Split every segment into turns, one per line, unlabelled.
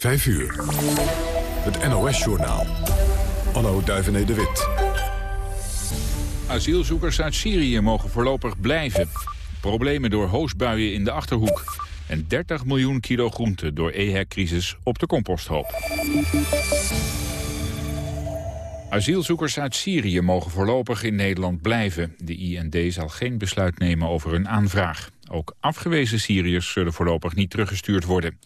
5 uur. Het NOS-journaal. Anno Duivené de Wit.
Asielzoekers uit Syrië mogen voorlopig blijven. Problemen door hoosbuien in de Achterhoek. En 30 miljoen kilo groente door EHEC-crisis op de composthoop. Asielzoekers uit Syrië mogen voorlopig in Nederland blijven. De IND zal geen besluit nemen over hun aanvraag. Ook afgewezen Syriërs zullen voorlopig niet teruggestuurd worden.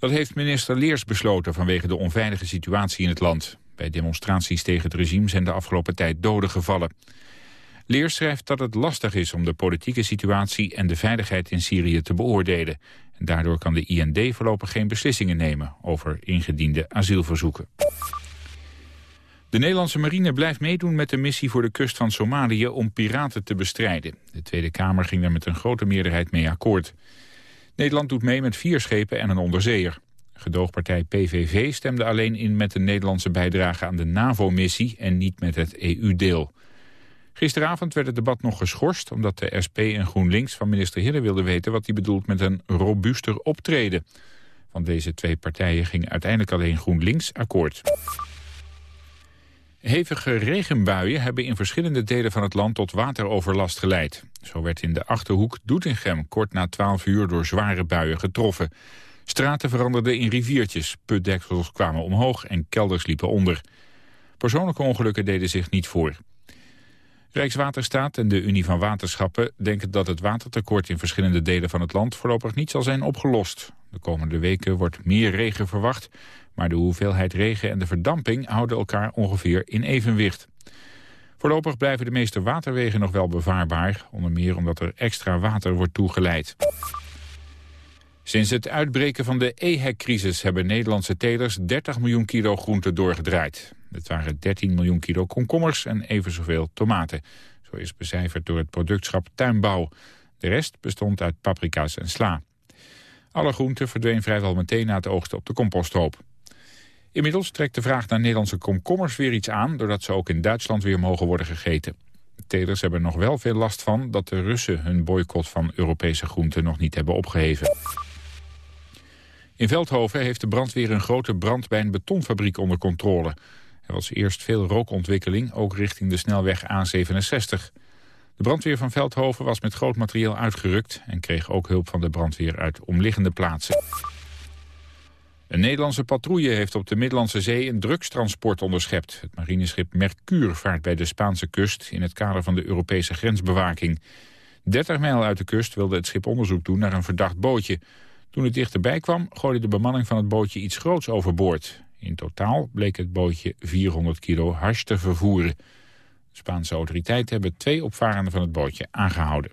Dat heeft minister Leers besloten vanwege de onveilige situatie in het land. Bij demonstraties tegen het regime zijn de afgelopen tijd doden gevallen. Leers schrijft dat het lastig is om de politieke situatie en de veiligheid in Syrië te beoordelen. En daardoor kan de IND voorlopig geen beslissingen nemen over ingediende asielverzoeken. De Nederlandse marine blijft meedoen met de missie voor de kust van Somalië om piraten te bestrijden. De Tweede Kamer ging daar met een grote meerderheid mee akkoord. Nederland doet mee met vier schepen en een onderzeeër. Gedoogpartij PVV stemde alleen in met de Nederlandse bijdrage aan de NAVO-missie en niet met het EU-deel. Gisteravond werd het debat nog geschorst omdat de SP en GroenLinks van minister Hille wilden weten wat hij bedoelt met een robuuster optreden. Van deze twee partijen ging uiteindelijk alleen GroenLinks akkoord. Hevige regenbuien hebben in verschillende delen van het land tot wateroverlast geleid. Zo werd in de Achterhoek Doetinchem kort na 12 uur door zware buien getroffen. Straten veranderden in riviertjes, putdeksels kwamen omhoog en kelders liepen onder. Persoonlijke ongelukken deden zich niet voor. Rijkswaterstaat en de Unie van Waterschappen denken dat het watertekort in verschillende delen van het land voorlopig niet zal zijn opgelost. De komende weken wordt meer regen verwacht, maar de hoeveelheid regen en de verdamping houden elkaar ongeveer in evenwicht. Voorlopig blijven de meeste waterwegen nog wel bevaarbaar, onder meer omdat er extra water wordt toegeleid. Sinds het uitbreken van de EHEC-crisis hebben Nederlandse telers 30 miljoen kilo groente doorgedraaid. Het waren 13 miljoen kilo komkommers en even zoveel tomaten. Zo is becijferd door het productschap Tuinbouw. De rest bestond uit paprika's en sla. Alle groenten verdween vrijwel meteen na het oogsten op de composthoop. Inmiddels trekt de vraag naar Nederlandse komkommers weer iets aan... doordat ze ook in Duitsland weer mogen worden gegeten. telers hebben nog wel veel last van dat de Russen hun boycott van Europese groenten nog niet hebben opgeheven. In Veldhoven heeft de brandweer een grote brand bij een betonfabriek onder controle. Er was eerst veel rookontwikkeling, ook richting de snelweg A67. De brandweer van Veldhoven was met groot materieel uitgerukt... en kreeg ook hulp van de brandweer uit omliggende plaatsen. Een Nederlandse patrouille heeft op de Middellandse Zee een drugstransport onderschept. Het marineschip Mercure vaart bij de Spaanse kust in het kader van de Europese grensbewaking. 30 mijl uit de kust wilde het schip onderzoek doen naar een verdacht bootje. Toen het dichterbij kwam, gooide de bemanning van het bootje iets groots overboord. In totaal bleek het bootje 400 kilo hash te vervoeren. De Spaanse autoriteiten hebben twee opvarenden van het bootje aangehouden.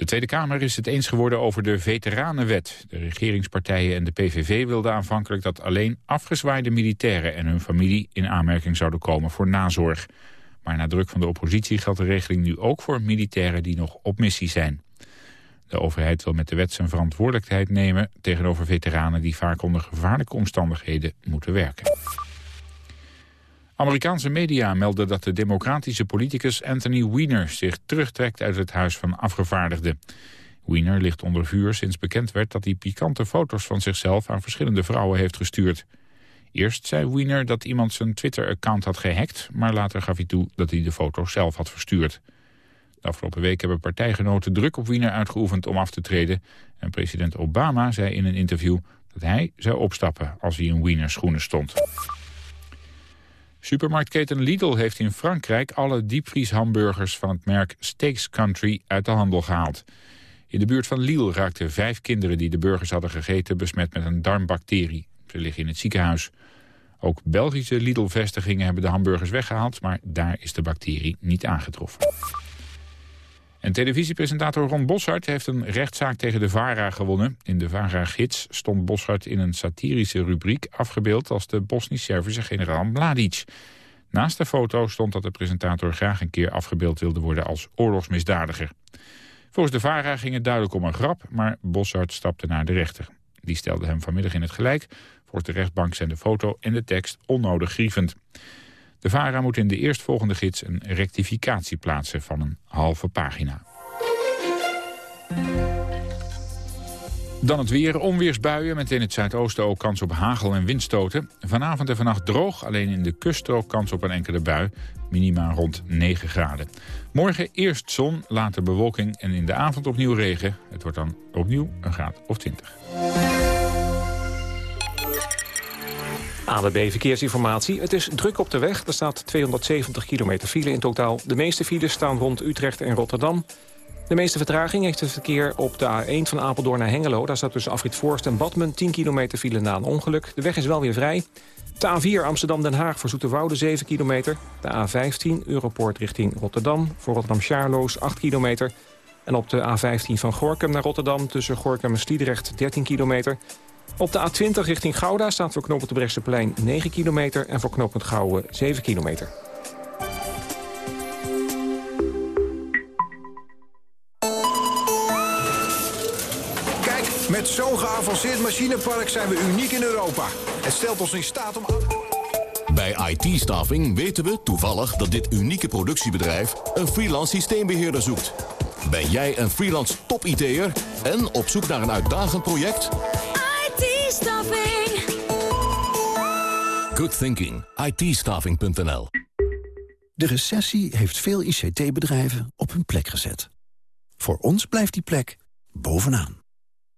De Tweede Kamer is het eens geworden over de veteranenwet. De regeringspartijen en de PVV wilden aanvankelijk dat alleen afgezwaaide militairen en hun familie in aanmerking zouden komen voor nazorg. Maar na druk van de oppositie geldt de regeling nu ook voor militairen die nog op missie zijn. De overheid wil met de wet zijn verantwoordelijkheid nemen tegenover veteranen die vaak onder gevaarlijke omstandigheden moeten werken. Amerikaanse media melden dat de democratische politicus Anthony Weiner zich terugtrekt uit het Huis van Afgevaardigden. Weiner ligt onder vuur sinds bekend werd dat hij pikante foto's van zichzelf aan verschillende vrouwen heeft gestuurd. Eerst zei Weiner dat iemand zijn Twitter-account had gehackt, maar later gaf hij toe dat hij de foto's zelf had verstuurd. De afgelopen week hebben partijgenoten druk op Wiener uitgeoefend om af te treden. En president Obama zei in een interview dat hij zou opstappen als hij in Wiener schoenen stond. Supermarktketen Lidl heeft in Frankrijk alle diepvrieshamburgers van het merk Steaks Country uit de handel gehaald. In de buurt van Lille raakten vijf kinderen die de burgers hadden gegeten besmet met een darmbacterie. Ze liggen in het ziekenhuis. Ook Belgische Lidl-vestigingen hebben de hamburgers weggehaald, maar daar is de bacterie niet aangetroffen. En televisiepresentator Ron Boshart heeft een rechtszaak tegen de VARA gewonnen. In de VARA-gids stond Boshart in een satirische rubriek afgebeeld... als de Bosnisch-Servische generaal Mladic. Naast de foto stond dat de presentator graag een keer afgebeeld wilde worden als oorlogsmisdadiger. Volgens de VARA ging het duidelijk om een grap, maar Boshart stapte naar de rechter. Die stelde hem vanmiddag in het gelijk. Volgens de rechtbank zijn de foto en de tekst onnodig grievend. De VARA moet in de eerstvolgende gids een rectificatie plaatsen van een halve pagina. Dan het weer, onweersbuien met in het zuidoosten ook kans op hagel en windstoten. Vanavond en vannacht droog, alleen in de kuststrook kans op een enkele bui. Minima rond 9 graden. Morgen eerst zon, later bewolking en in de avond opnieuw regen. Het wordt dan opnieuw een graad of 20.
ANWB Verkeersinformatie. Het is druk op de weg. Er staat 270 kilometer file in totaal. De meeste files staan rond Utrecht en Rotterdam. De meeste vertraging heeft het verkeer op de A1 van Apeldoorn naar Hengelo. Daar staat tussen Afrit Voorst en Badmen 10 kilometer file na een ongeluk. De weg is wel weer vrij. De A4 Amsterdam-Den Haag voor Zoeterwoude 7 kilometer. De A15 Europoort richting Rotterdam voor Rotterdam-Charloes 8 kilometer. En op de A15 van Gorkum naar Rotterdam tussen Gorkum en Sliedrecht 13 kilometer. Op de A20 richting Gouda staat voor knooppunt de Brechtseplein 9 kilometer... en voor knooppunt Gouwen 7 kilometer.
Kijk, met zo'n geavanceerd machinepark zijn we uniek in Europa. Het stelt ons in staat om...
Bij IT-staffing weten we toevallig dat dit unieke productiebedrijf... een freelance systeembeheerder zoekt. Ben jij een freelance top-IT'er en op zoek naar een uitdagend project... Good thinking. it
De recessie heeft veel ICT-bedrijven op hun plek gezet. Voor ons blijft die plek bovenaan.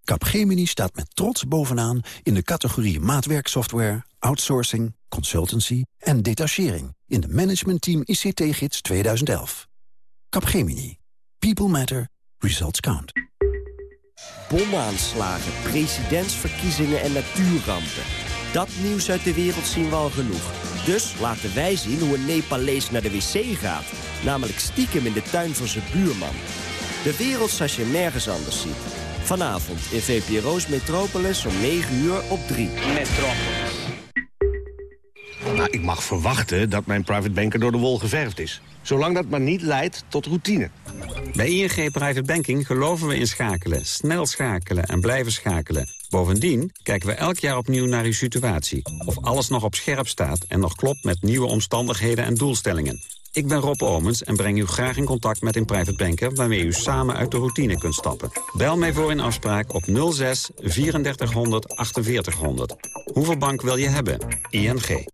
Capgemini staat met trots bovenaan in de categorie maatwerksoftware, outsourcing, consultancy en detachering in de Management Team ICT-gids 2011. Capgemini. People matter. Results count.
Bomaanslagen, presidentsverkiezingen en natuurrampen. Dat nieuws uit de wereld zien we al genoeg. Dus laten wij zien hoe een Nepalees naar de wc gaat. Namelijk stiekem in de tuin van zijn buurman. De wereld zoals je nergens anders ziet. Vanavond in VPRO's Metropolis om 9 uur op 3.
Metropolis. Nou, ik mag verwachten dat mijn private banker door de wol geverfd is. Zolang dat maar niet leidt tot routine.
Bij ING Private Banking geloven we in schakelen, snel schakelen en blijven schakelen. Bovendien kijken we elk jaar opnieuw naar uw situatie. Of alles nog op scherp staat en nog klopt met nieuwe omstandigheden en doelstellingen. Ik ben Rob Omens en breng u graag in contact met een private banker... waarmee u samen uit de routine kunt stappen. Bel mij voor een afspraak op 06 3400 4800. Hoeveel bank wil je hebben? ING.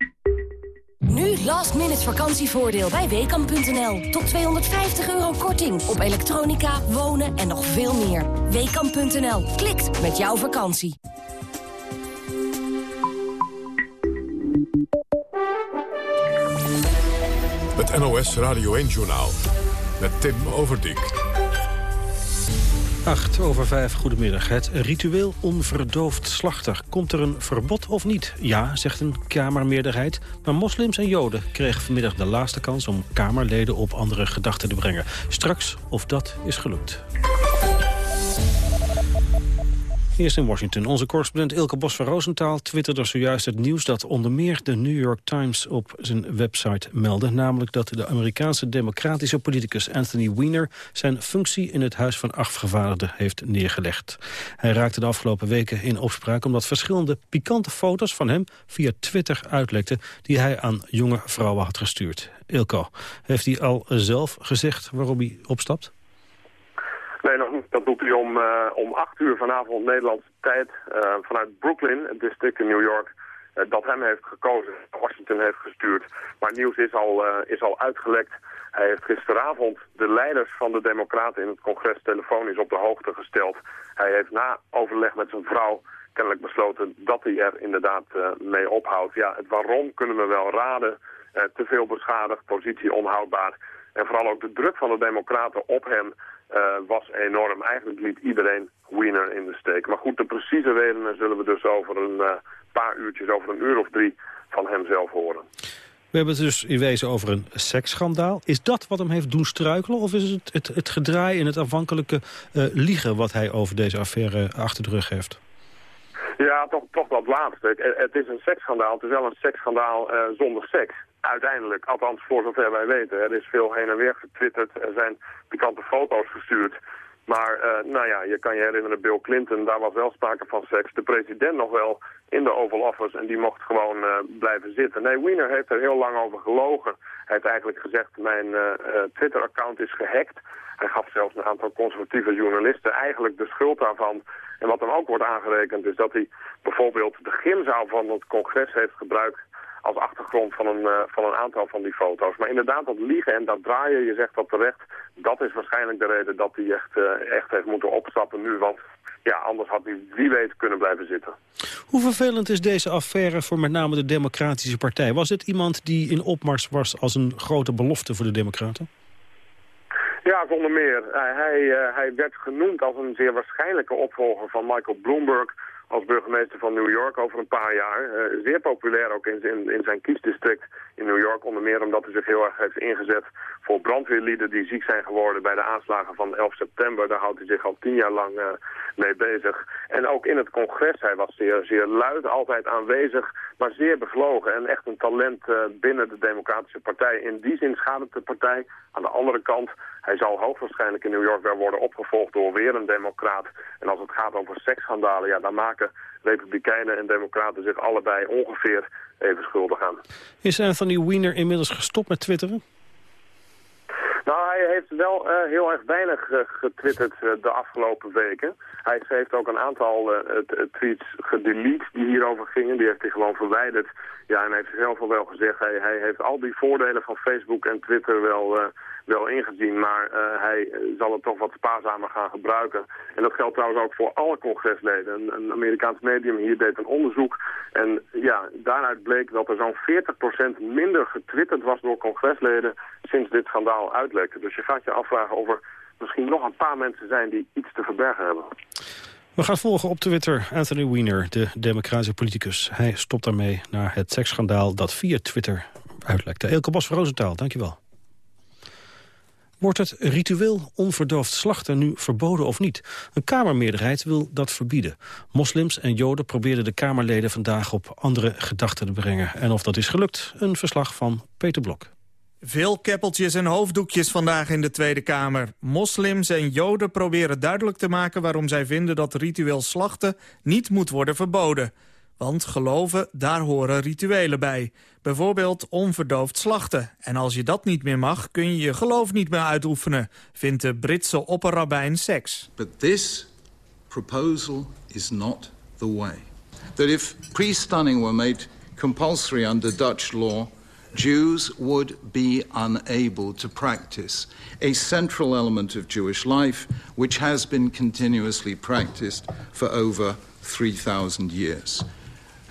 Nu last minute vakantievoordeel bij Weekamp.nl. Tot 250 euro korting op elektronica, wonen en nog veel meer. Weekamp.nl. Klikt met jouw vakantie.
Het NOS Radio 1-journaal met Tim Overdijk.
8 over 5, goedemiddag. Het ritueel onverdoofd slachter. Komt er een verbod of niet? Ja, zegt een Kamermeerderheid. Maar moslims en joden kregen vanmiddag de laatste kans... om Kamerleden op andere gedachten te brengen. Straks of dat is gelukt. Eerst in Washington. Onze correspondent Ilke Bos van Roosentaal twitterde zojuist het nieuws dat onder meer de New York Times op zijn website meldde. Namelijk dat de Amerikaanse democratische politicus Anthony Weiner zijn functie in het Huis van Afgevaardigden heeft neergelegd. Hij raakte de afgelopen weken in opspraak omdat verschillende pikante foto's van hem via Twitter uitlekten die hij aan jonge vrouwen had gestuurd. Ilko, heeft hij al zelf gezegd waarom hij opstapt?
Nee, nog niet. Dat doet hij om, uh, om 8 uur vanavond Nederlandse tijd uh, vanuit Brooklyn, het district in New York, uh, dat hem heeft gekozen, Washington heeft gestuurd. Maar nieuws is al, is al uitgelekt. Hij heeft gisteravond de leiders van de democraten in het congres telefonisch op de hoogte gesteld. Hij heeft na overleg met zijn vrouw kennelijk besloten dat hij er inderdaad mee ophoudt. Ja, het waarom kunnen we wel raden. te veel beschadigd, positie onhoudbaar. En vooral ook de druk van de democraten op hem was enorm. Eigenlijk liet iedereen Wiener in de steek. Maar goed, de precieze redenen zullen we dus over een uh, paar uurtjes, over een uur of drie, van hem zelf horen.
We hebben het dus in wezen over een seksschandaal. Is dat wat hem heeft doen struikelen? Of is het het, het gedraai en het afhankelijke uh, liegen... wat hij over deze affaire achter de rug heeft?
Ja, toch, toch dat laatste. Het, het is een seksschandaal. Het is wel een seksschandaal uh, zonder seks uiteindelijk, althans voor zover wij weten. Er is veel heen en weer getwitterd, er zijn pikante foto's gestuurd. Maar uh, nou ja, je kan je herinneren, Bill Clinton, daar was wel sprake van seks. De president nog wel in de Oval Office en die mocht gewoon uh, blijven zitten. Nee, Wiener heeft er heel lang over gelogen. Hij heeft eigenlijk gezegd, mijn uh, Twitter-account is gehackt. Hij gaf zelfs een aantal conservatieve journalisten eigenlijk de schuld daarvan. En wat hem ook wordt aangerekend is dat hij bijvoorbeeld de gymzaal van het congres heeft gebruikt als achtergrond van een, uh, van een aantal van die foto's. Maar inderdaad, dat liegen en dat draaien, je zegt dat terecht, dat is waarschijnlijk de reden dat hij echt, uh, echt heeft moeten opstappen nu. Want ja, anders had hij wie weet kunnen blijven zitten.
Hoe vervelend is deze affaire voor met name de Democratische Partij? Was het iemand die in opmars was als een grote belofte voor de Democraten?
Ja, zonder meer. Hij, hij werd genoemd als een zeer waarschijnlijke opvolger van Michael Bloomberg als burgemeester van New York over een paar jaar. Uh, zeer populair ook in, in, zijn kiesdistrict in New York. Onder meer omdat hij zich heel erg heeft ingezet voor brandweerlieden die ziek zijn geworden bij de aanslagen van 11 september. Daar houdt hij zich al tien jaar lang uh, mee bezig. En ook in het congres, hij was zeer, zeer luid, altijd aanwezig, maar zeer bevlogen. En echt een talent uh, binnen de Democratische Partij. In die zin schadet de partij. Aan de andere kant, hij zal hoogstwaarschijnlijk in New York weer worden opgevolgd door weer een democraat. En als het gaat over seksschandalen, ja, dan maken republikeinen en democraten zich allebei ongeveer even schuldig aan.
Is Anthony Weiner inmiddels gestopt met twitteren?
Nou, hij heeft wel uh, heel erg weinig uh, getwitterd uh, de afgelopen weken. Hij heeft ook een aantal tweets gedelete die hierover gingen. Die heeft hij gewoon verwijderd. Ja, en hij heeft zelf al wel gezegd, hij, hij heeft al die voordelen van Facebook en Twitter wel wel ingezien, maar uh, hij zal het toch wat spaarzamer gaan gebruiken. En dat geldt trouwens ook voor alle congresleden. Een, een Amerikaans medium hier deed een onderzoek en ja, daaruit bleek dat er zo'n 40% minder getwitterd was door congresleden sinds dit schandaal uitlekte. Dus je gaat je afvragen of er misschien nog een paar mensen zijn die iets te verbergen hebben.
We gaan volgen op Twitter Anthony Weiner, de democratische politicus. Hij stopt daarmee naar het seksschandaal dat via Twitter uitlekte. Elke Bos van Roosentaal, dankjewel. Wordt het ritueel onverdoofd slachten nu verboden of niet? Een Kamermeerderheid wil dat verbieden. Moslims en Joden probeerden de Kamerleden vandaag op andere gedachten te brengen. En of dat is gelukt, een verslag van Peter Blok.
Veel keppeltjes en hoofddoekjes vandaag in de Tweede Kamer. Moslims en Joden proberen duidelijk te maken waarom zij vinden dat ritueel slachten niet moet worden verboden. Want geloven, daar horen rituelen bij. Bijvoorbeeld onverdoofd slachten. En als je dat niet meer mag, kun je je geloof niet meer uitoefenen... vindt de Britse opperrabijn Seks.
But this proposal is not the way. That if pre-stunning were made compulsory under Dutch law... Jews would be unable to practice a central element of Jewish life... which has been continuously practiced for over 3,000 years.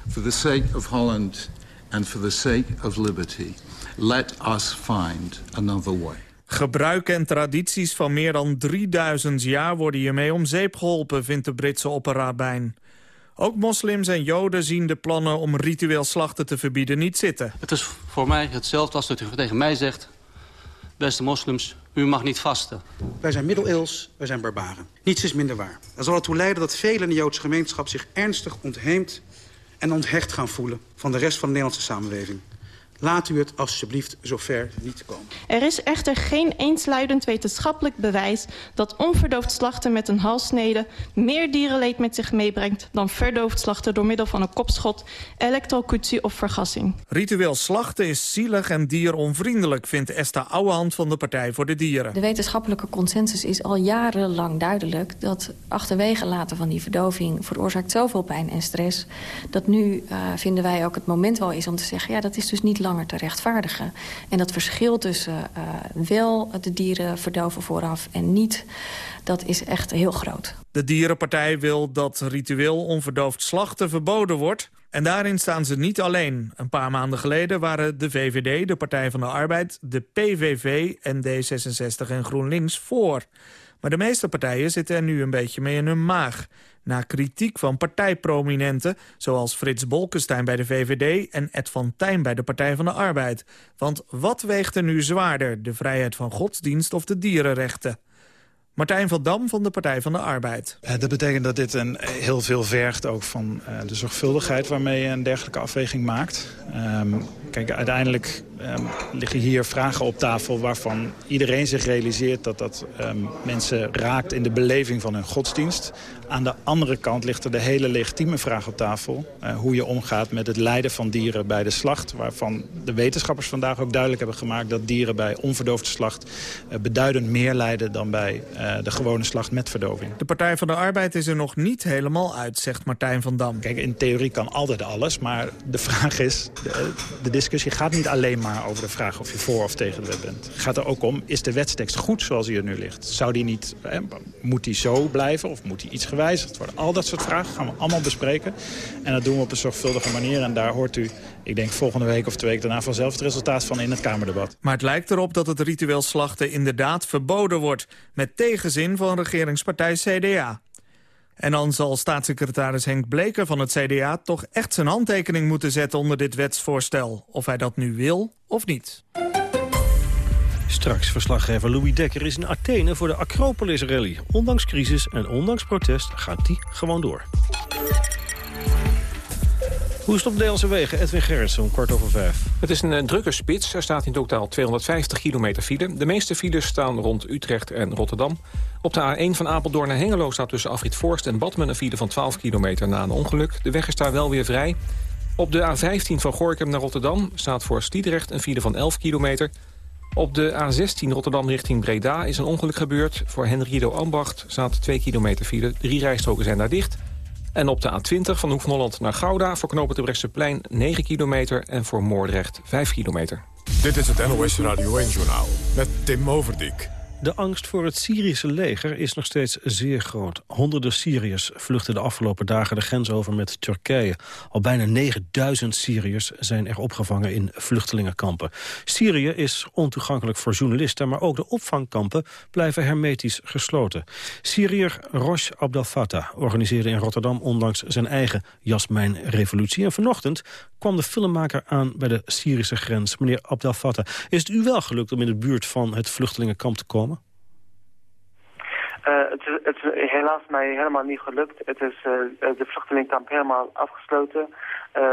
For the sake of Holland and for the sake of liberty, let us find another way.
Gebruiken en tradities van meer dan 3000 jaar worden hiermee om zeep geholpen, vindt de Britse opperrabijn. Ook moslims en joden zien de plannen om ritueel slachten te verbieden niet zitten.
Het is voor mij hetzelfde als dat u tegen mij zegt... beste moslims, u mag niet vasten.
Wij zijn middeleeuws, wij zijn barbaren. Niets is minder waar. Er zal ertoe leiden dat velen in de Joodse gemeenschap zich ernstig ontheemd en onthecht gaan voelen van de rest van de Nederlandse samenleving. Laat u het alsjeblieft zover niet komen.
Er is echter geen eensluidend wetenschappelijk bewijs... dat onverdoofd slachten met een halssnede... meer dierenleed met zich meebrengt... dan verdoofd slachten door middel van een kopschot... elektrocutie of vergassing.
Ritueel slachten is zielig en dieronvriendelijk... vindt Esther Ouwehand van de Partij voor de Dieren.
De wetenschappelijke consensus is al jarenlang duidelijk... dat achterwege laten van die verdoving veroorzaakt zoveel pijn en stress... dat nu uh, vinden wij ook het moment wel is om te zeggen... ja, dat is dus niet langer te rechtvaardigen. En dat verschil tussen uh, wel de dieren verdoven vooraf en niet... dat is echt heel groot.
De Dierenpartij wil dat ritueel onverdoofd slachten verboden wordt... En daarin staan ze niet alleen. Een paar maanden geleden waren de VVD, de Partij van de Arbeid... de PVV en D66 en GroenLinks voor. Maar de meeste partijen zitten er nu een beetje mee in hun maag na kritiek van partijprominenten... zoals Frits Bolkestein bij de VVD en Ed van Tijn bij de Partij van de Arbeid. Want wat weegt er nu zwaarder, de vrijheid van godsdienst of de dierenrechten? Martijn van Dam van de Partij van de Arbeid.
Dat betekent dat dit een, heel veel vergt ook van uh, de zorgvuldigheid... waarmee je een dergelijke afweging maakt. Um, kijk, uiteindelijk ehm, liggen hier vragen op tafel waarvan iedereen zich realiseert dat dat ehm, mensen raakt in de beleving van hun godsdienst. Aan de andere kant ligt er de hele legitieme vraag op tafel. Uh, hoe je omgaat met het lijden van dieren bij de slacht. Waarvan de wetenschappers vandaag ook duidelijk hebben gemaakt... dat dieren bij onverdoofde slacht uh, beduidend meer lijden... dan bij uh, de gewone slacht met verdoving.
De Partij van de Arbeid is er nog niet helemaal uit, zegt Martijn van Dam.
Kijk, in theorie kan altijd alles. Maar de vraag is, de, de discussie gaat niet alleen maar over de vraag... of je voor of tegen de wet bent. Het gaat er ook om, is de wetstekst goed zoals die er nu ligt? Zou die niet, moet die zo blijven of moet die iets gewijzigd worden. Al dat soort vragen gaan we allemaal bespreken. En dat doen we op een zorgvuldige manier. En daar hoort u, ik denk volgende week of twee weken daarna... vanzelf het resultaat van in het Kamerdebat.
Maar het lijkt erop dat het ritueel slachten inderdaad verboden wordt. Met tegenzin van regeringspartij CDA. En dan zal staatssecretaris Henk Bleker van het CDA... toch echt zijn handtekening moeten zetten onder dit wetsvoorstel. Of hij dat nu wil of niet.
Straks verslaggever Louis Dekker is in Athene voor de Acropolis Rally. Ondanks crisis en ondanks protest gaat die gewoon door. Hoe is het op de Nederlandse wegen? Edwin Gerritsen om kwart over vijf.
Het is een uh, drukke spits. Er staat in totaal 250 kilometer file. De meeste files staan rond Utrecht en Rotterdam. Op de A1 van Apeldoorn naar Hengelo staat tussen Afrit Forst en Badmen... een file van 12 kilometer na een ongeluk. De weg is daar wel weer vrij. Op de A15 van Gorkum naar Rotterdam staat voor Stiedrecht een file van 11 kilometer... Op de A16 Rotterdam richting Breda is een ongeluk gebeurd. Voor Henrido Ambacht staat 2 kilometer file. Drie rijstroken zijn daar dicht. En op de A20 van Holland naar Gouda... voor knopen de Brechtseplein 9 kilometer en voor Moordrecht 5 kilometer.
Dit is het NOS Radio 1-journaal met Tim Overdijk.
De angst voor het Syrische leger is nog steeds zeer groot. Honderden Syriërs vluchten de afgelopen dagen de grens over met Turkije. Al bijna 9000 Syriërs zijn er opgevangen in vluchtelingenkampen. Syrië is ontoegankelijk voor journalisten... maar ook de opvangkampen blijven hermetisch gesloten. Syriër Rosh Abdel Fattah organiseerde in Rotterdam... ondanks zijn eigen Jasmijn-revolutie. En vanochtend kwam de filmmaker aan bij de Syrische grens. Meneer Abdel Fattah, is het u wel gelukt om in de buurt van het vluchtelingenkamp te komen?
Uh, het, is, het is helaas mij helemaal niet gelukt. Het is uh, de vluchtelingkamp helemaal afgesloten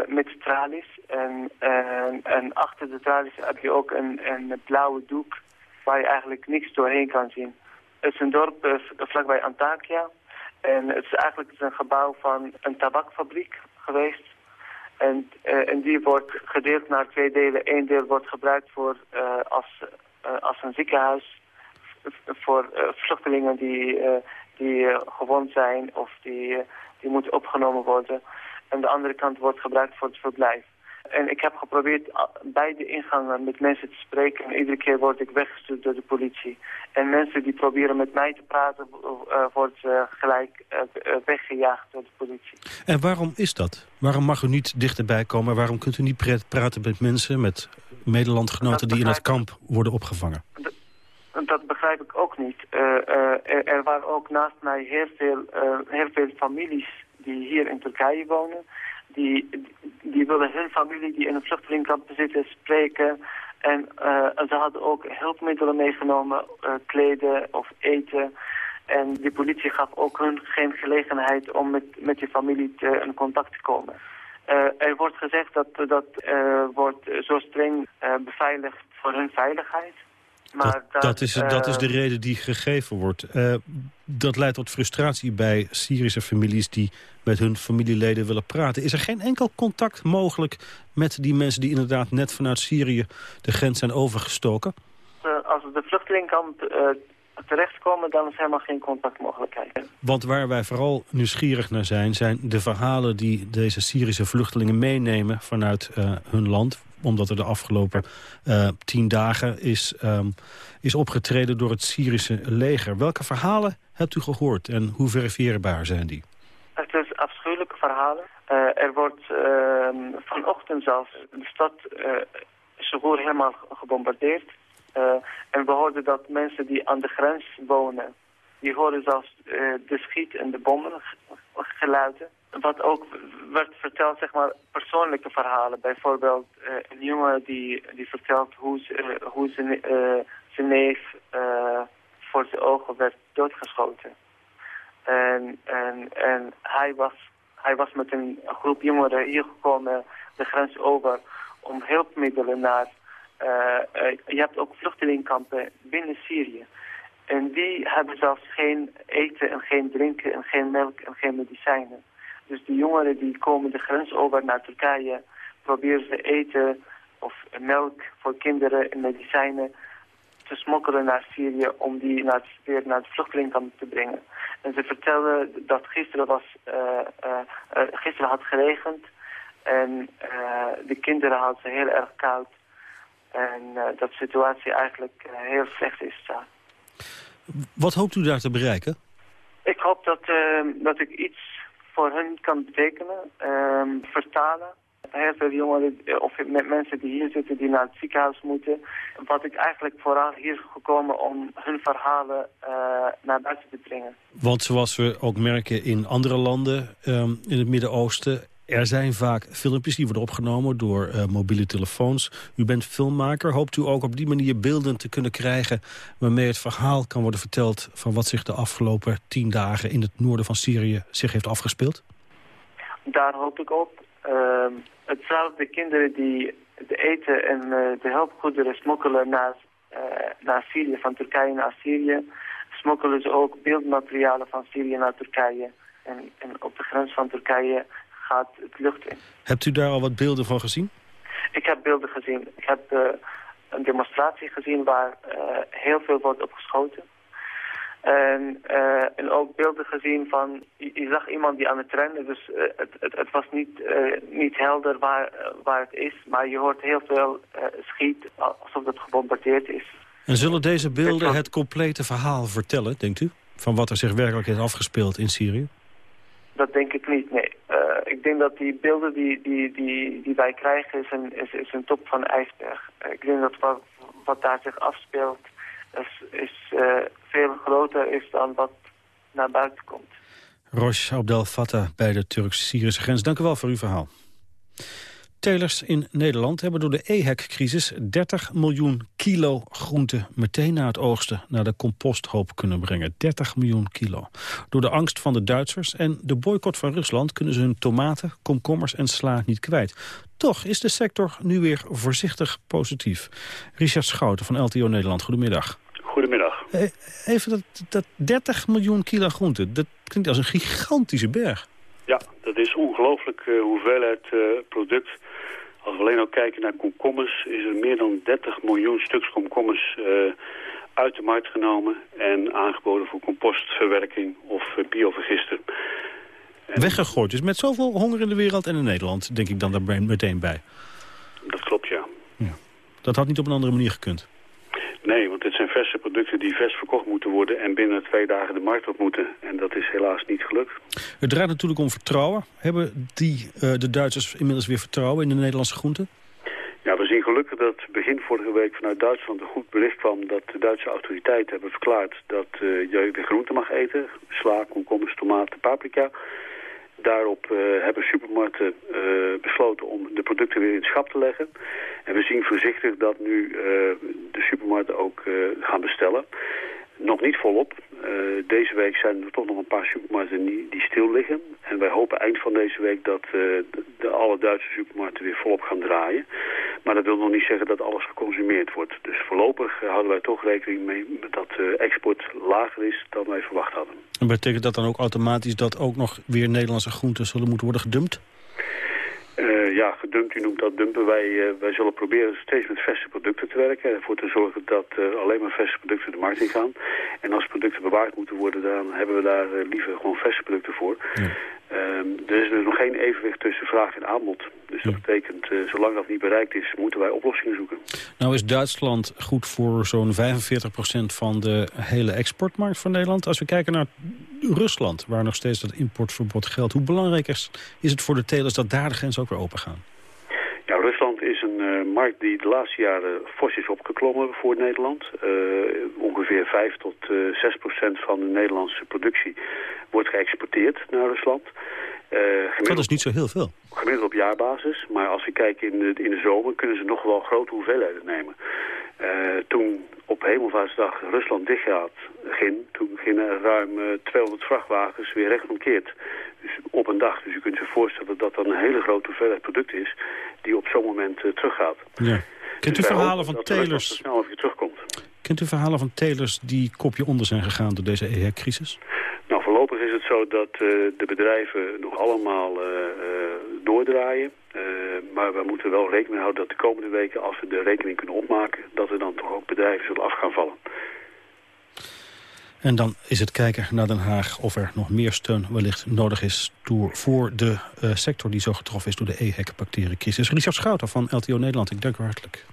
met tralies. En, en, en, achter de tralies heb je ook een, een blauwe doek waar je eigenlijk niks doorheen kan zien. Het is een dorp vlakbij Antakya. En het is eigenlijk een gebouw van een tabakfabriek geweest. En, en die wordt gedeeld naar twee delen. Eén deel wordt gebruikt voor, als, als een ziekenhuis voor uh, vluchtelingen die, uh, die uh, gewond zijn of die, die moeten opgenomen worden. En de andere kant wordt gebruikt voor het verblijf. En ik heb geprobeerd bij de ingangen met mensen te spreken. En iedere keer word ik weggestuurd door de politie. En mensen die proberen met mij te praten, uh, wordt uh, gelijk uh, weggejaagd door de politie.
En waarom is dat? Waarom mag u niet dichterbij komen? Waarom kunt u niet praten met mensen, met medelandgenoten die in het kamp worden opgevangen?
Dat begrijp ik ook niet. Uh, uh, er waren ook naast mij heel veel, uh, heel veel families die hier in Turkije wonen. Die, die willen hun familie die in een vluchtelingkamp zitten spreken. En ze hadden ook hulpmiddelen meegenomen, kleden of eten. En de politie gaf ook hun geen gelegenheid om met, met die familie te, in contact te komen. er wordt gezegd dat dat wordt zo streng beveiligd voor hun veiligheid.
Dat, dat, dat, is, uh, dat is de reden die gegeven wordt. Uh, dat leidt tot frustratie bij Syrische families die met hun familieleden willen praten. Is er geen enkel contact mogelijk met die mensen die inderdaad net vanuit Syrië de grens zijn overgestoken?
Uh, als de vluchtelingkamp terechtkomen, dan is helemaal geen contactmogelijkheid.
Want waar wij vooral nieuwsgierig naar zijn, zijn de verhalen die deze Syrische vluchtelingen meenemen vanuit hun land omdat er de afgelopen uh, tien dagen is, um, is opgetreden door het Syrische leger. Welke verhalen hebt u gehoord en hoe verifieerbaar zijn die?
Het is afschuwelijke verhalen. Uh, er wordt uh, vanochtend zelfs de stad uh, helemaal gebombardeerd. en we hoorden dat mensen die aan de grens wonen, die horen zelfs de schiet- en de bommen geluiden wat ook werd verteld, zeg maar, persoonlijke verhalen. Bijvoorbeeld uh, een jongen die, die vertelt hoe, uh, hoe zijn, uh, zijn neef voor zijn ogen werd doodgeschoten. En, en, en hij, was, hij was met een groep jongeren hier gekomen de grens over om hulpmiddelen naar je hebt ook vluchtelingkampen binnen Syrië. En die hebben zelfs geen eten en geen drinken en geen melk en geen medicijnen. Dus die jongeren die komen de grens over naar Turkije, proberen ze eten of melk voor kinderen en medicijnen te smokkelen naar Syrië om die naar, weer naar de vluchtelingkamp te brengen. En ze vertellen dat gisteren, was, uh, gisteren had geregend en de kinderen hadden ze heel erg koud. En dat de situatie eigenlijk heel slecht is daar.
Wat hoopt u daar te bereiken?
Ik hoop dat, dat ik iets voor hen kan betekenen, ehm, vertalen. Heel veel jongeren, of met mensen die hier zitten, die naar het ziekenhuis moeten. Wat ik eigenlijk vooral hier gekomen om hun verhalen uh, naar buiten te brengen.
Want zoals we ook merken in andere landen um, in het Midden-Oosten... Er zijn vaak filmpjes die worden opgenomen door uh, mobiele telefoons. U bent filmmaker. Hoopt u ook op die manier beelden te kunnen krijgen... waarmee het verhaal kan worden verteld... van wat zich de afgelopen tien dagen in het noorden van Syrië zich heeft afgespeeld?
Daar hoop ik op. Uh, hetzelfde kinderen die de eten en uh, de hulpgoederen smokkelen naar, uh, naar Syrië, van Turkije naar Syrië... smokkelen ze ook beeldmaterialen van Syrië naar Turkije. En, en op de grens van Turkije gaat het lucht in.
Hebt u daar al wat beelden van gezien?
Ik heb beelden gezien. Ik heb uh, een demonstratie gezien waar uh, heel veel wordt opgeschoten. En, uh, en ook beelden gezien van, je, zag iemand die aan het rennen, dus het, het, het, was niet, niet helder waar, waar het is, maar je hoort heel veel schiet alsof het gebombardeerd is.
En zullen deze beelden het complete verhaal vertellen, denkt u? Van wat er zich werkelijk is afgespeeld in Syrië?
Dat denk ik niet, nee. Ik denk dat die beelden die, die, die, die wij krijgen is een, is, een top van ijsberg. Ik denk dat wat, daar zich afspeelt is, is uh, veel groter is dan wat naar buiten komt.
Rosh Abdel Fattah bij de Turks-Syrische grens. Dank u wel voor uw verhaal. Telers in Nederland hebben door de EHEC-crisis 30 miljoen kilo groente meteen na het oogsten naar de composthoop kunnen brengen. 30 miljoen kilo. Door de angst van de Duitsers en de boycott van Rusland kunnen ze hun tomaten, komkommers en sla niet kwijt. Toch is de sector nu weer voorzichtig positief. Richard Schouten van LTO Nederland, goedemiddag.
Goedemiddag.
Even dat, dat 30 miljoen kilo groente, dat klinkt als een gigantische berg.
Ja, dat is ongelooflijk uh, hoeveelheid uh, product als we alleen al kijken naar komkommers, is er meer dan 30 miljoen stuks komkommers uh, uit de markt genomen en aangeboden voor compostverwerking of uh, biovergister.
En... Weggegooid, dus met zoveel honger in de wereld en in Nederland, denk ik dan daar meteen bij.
Dat klopt, ja.
ja. Dat had niet op een andere manier gekund.
Nee, want dit zijn verse producten die vers verkocht moeten worden... en binnen twee dagen de markt op moeten. En dat is helaas niet gelukt.
Het draait natuurlijk om vertrouwen. Hebben die, uh, de Duitsers inmiddels weer vertrouwen in de Nederlandse groenten?
Ja, we zien gelukkig dat begin vorige week vanuit Duitsland een goed bericht kwam... dat de Duitse autoriteiten hebben verklaard dat uh, je de groenten mag eten. Sla, komkommers, tomaten, paprika... Daarop uh, hebben supermarkten uh, besloten om de producten weer in het schap te leggen. En we zien voorzichtig dat nu uh, de supermarkten ook gaan bestellen. Nog niet volop. deze week zijn er toch nog een paar supermarkten die, die stil liggen. En wij hopen eind van deze week dat de, de, alle Duitse supermarkten weer volop gaan draaien. Maar dat wil nog niet zeggen dat alles geconsumeerd wordt. Dus voorlopig houden wij toch rekening mee dat de export lager is dan wij verwacht hadden.
En betekent dat dan ook automatisch dat ook nog weer Nederlandse groenten zullen moeten worden gedumpt?
Uh, ja, gedumpt, u noemt dat dumpen. Wij, uh, wij zullen proberen steeds met verse producten te werken. Ervoor te zorgen dat uh, alleen maar verse producten de markt in gaan. En als producten bewaard moeten worden, dan hebben we daar liever gewoon verse producten voor. Ja. Er is dus nog geen evenwicht tussen vraag en aanbod. Dus dat betekent, zolang dat niet bereikt is, moeten wij oplossingen zoeken.
Nou is Duitsland goed voor zo'n 45% van de hele exportmarkt van Nederland. Als we kijken naar Rusland, waar nog steeds dat importverbod geldt. Hoe belangrijk is, is het voor de telers dat daar de grens ook weer open gaan?
Ja, Rusland is een uh, markt die de laatste jaren fors is opgeklommen voor Nederland. Uh, ongeveer 5 tot uh, 6 procent van de Nederlandse productie wordt geëxporteerd naar Rusland.
Dat is niet zo heel veel.
Gemiddeld op jaarbasis. Maar als we kijken in de, in de zomer kunnen ze nog wel grote hoeveelheden nemen. toen op Hemelvaartsdag Rusland dichtgaat, ging, toen gingen er ruim 200 vrachtwagens weer rechtomkeerd. Dus op een dag. Dus u kunt zich voorstellen dat dat een hele grote hoeveelheid product is die op zo'n moment teruggaat.
Ja. Kent u
Dus
verhalen van telers? Kent u verhalen van telers die kopje onder zijn gegaan door deze EHEC-crisis?
Voorlopig is het zo dat eh, de bedrijven nog allemaal eh, eh, doordraaien. Maar we moeten wel rekening houden dat de komende weken, als we de rekening kunnen opmaken, dat er dan toch ook bedrijven zullen af gaan vallen.
En dan is het kijken naar Den Haag of er nog meer steun wellicht nodig is... Voor de sector die zo getroffen is door de EHEC-bacteriecrisis. Richard Schouten van LTO Nederland, ik dank u hartelijk.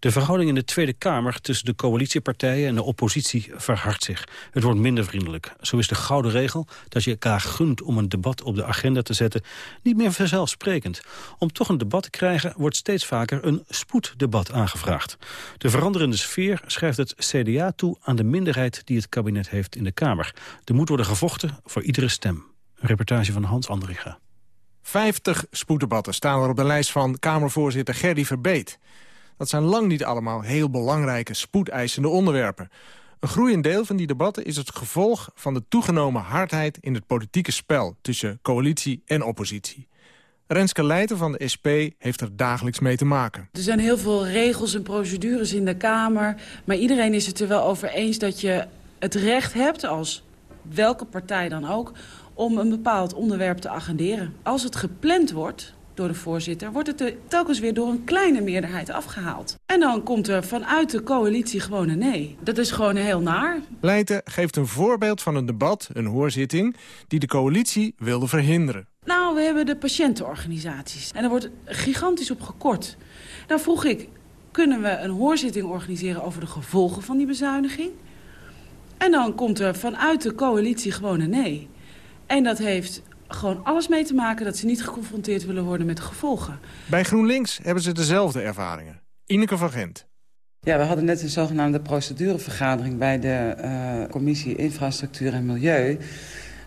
De verhouding in de Tweede Kamer tussen de coalitiepartijen en de oppositie verhardt zich. Het wordt minder vriendelijk. Zo is de gouden regel dat je elkaar gunt om een debat op de agenda te zetten niet meer vanzelfsprekend. Om toch een debat te krijgen wordt steeds vaker een spoeddebat aangevraagd. De veranderende sfeer schrijft het CDA toe aan de minderheid die het kabinet heeft in de Kamer. Er moet worden gevochten voor iedere stem. Een reportage van Hans Andringa.
50 spoeddebatten staan er op de lijst van Kamervoorzitter Gerry Verbeet. Dat zijn lang niet allemaal heel belangrijke, spoedeisende onderwerpen. Een groeiend deel van die debatten is het gevolg van de toegenomen hardheid in het politieke spel tussen coalitie en oppositie. Renske Leijten van de SP heeft er dagelijks mee te maken.
Er zijn heel veel regels en procedures in de Kamer, maar iedereen is het er wel over eens dat je het recht hebt, als welke partij dan ook, om een bepaald onderwerp te agenderen. Als het gepland wordt, door de voorzitter... wordt het er telkens weer door een kleine meerderheid afgehaald. En dan komt er vanuit de coalitie gewoon een nee. Dat is gewoon heel naar.
Leijten geeft een voorbeeld van een debat, een hoorzitting... die de coalitie wilde verhinderen.
Nou, we hebben de patiëntenorganisaties. En daar wordt gigantisch op gekort. Nou vroeg ik, kunnen we een hoorzitting organiseren... over de gevolgen van die bezuiniging? En dan komt er vanuit de coalitie gewoon een nee. En dat heeft gewoon alles mee te maken dat ze niet geconfronteerd willen worden met de gevolgen.
Bij GroenLinks hebben ze dezelfde ervaringen. Ineke van Gent.
Ja, we hadden net een zogenaamde procedurevergadering bij de uh, commissie Infrastructuur en Milieu.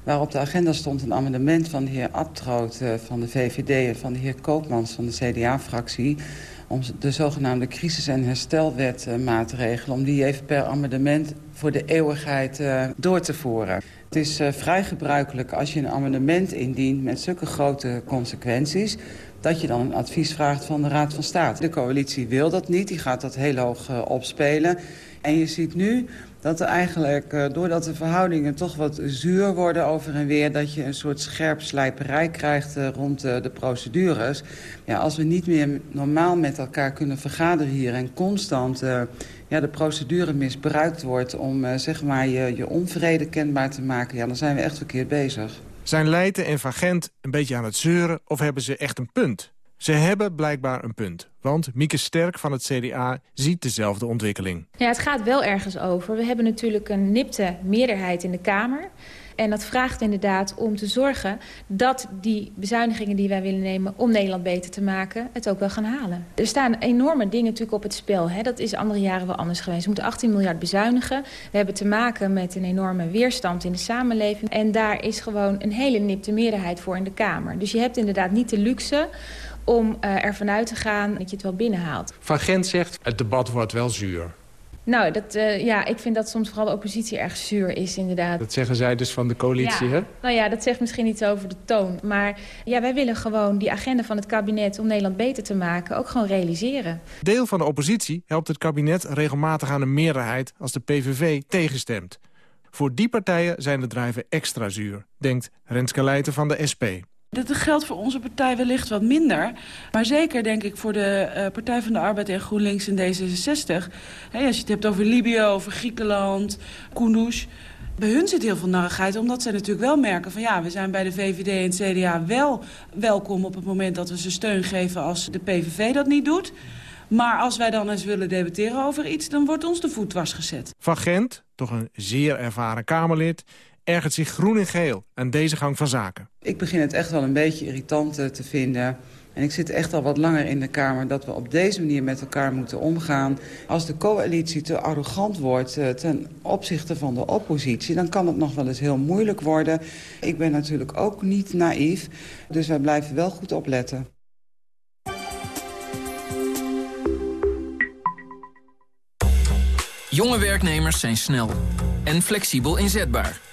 Waar op de agenda stond een amendement van de heer Abtroot uh, van de VVD en van de heer Koopmans van de CDA-fractie om de zogenaamde crisis- en herstelwet uh, maatregelen... om die even per amendement voor de eeuwigheid uh, door te voeren. Het is uh, vrij gebruikelijk als je een amendement indient met zulke grote consequenties... dat je dan een advies vraagt van de Raad van State. De coalitie wil dat niet, die gaat dat heel hoog uh, opspelen. En je ziet nu dat er eigenlijk, uh, doordat de verhoudingen toch wat zuur worden over en weer... dat je een soort scherp slijperij krijgt uh, rond uh, de procedures. Ja, als we niet meer normaal met elkaar kunnen vergaderen hier... en constant ja, de procedure misbruikt wordt om zeg maar je, je onvrede kenbaar te maken... Ja, dan zijn we echt verkeerd bezig.
Zijn Leijten en Van Gent een beetje aan het zeuren of hebben ze echt een punt? Ze hebben blijkbaar een punt. Want Mieke Sterk van het CDA ziet dezelfde ontwikkeling.
Ja, het gaat wel ergens over. We hebben natuurlijk een nipte meerderheid in de Kamer. En dat vraagt inderdaad om te zorgen dat die bezuinigingen die wij willen nemen... om Nederland beter te maken, het ook wel gaan halen. Er staan enorme dingen natuurlijk op het spel. Hè. Dat is andere jaren wel anders geweest. We moeten 18 miljard bezuinigen. We hebben te maken met een enorme weerstand in de samenleving. En daar is gewoon een hele nipte meerderheid voor in de Kamer. Dus je hebt inderdaad niet de luxe om uh, ervan uit te gaan dat je het wel binnenhaalt.
Van Gent zegt, het debat wordt wel zuur.
Nou, dat, uh, ja, ik vind dat soms vooral de oppositie erg zuur is, inderdaad.
Dat zeggen zij dus van de coalitie,
ja.
hè?
Nou ja, dat zegt misschien iets over de toon. Maar ja, wij willen gewoon die agenda van het kabinet om Nederland beter te maken... ook gewoon realiseren.
Deel van de oppositie helpt het kabinet regelmatig aan een meerderheid... als de PVV tegenstemt. Voor die partijen zijn de drijven extra zuur, denkt Renske Leijten van de SP.
Dat geldt voor onze partij wellicht wat minder. Maar zeker denk ik voor de uh, Partij van de Arbeid en GroenLinks en D66. Hey, als je het hebt over Libië, over Griekenland, Kunduz. Bij hun zit heel veel narigheid, omdat zij natuurlijk wel merken van... ja, we zijn bij de VVD en het CDA wel welkom op het moment dat we ze steun geven... als de PVV dat niet doet. Maar als wij dan eens willen debatteren over iets, dan wordt ons de voet dwars gezet.
Van Gent, toch een zeer ervaren Kamerlid ergert zich groen en geel aan deze gang van zaken.
Ik begin het echt wel een beetje irritant te vinden. En ik zit echt al wat langer in de Kamer dat we op deze manier met elkaar moeten omgaan. Als de coalitie te arrogant wordt ten opzichte van de oppositie... dan kan het nog wel eens heel moeilijk worden. Ik ben natuurlijk ook niet naïef, dus wij blijven wel goed opletten.
Jonge werknemers zijn snel en flexibel inzetbaar.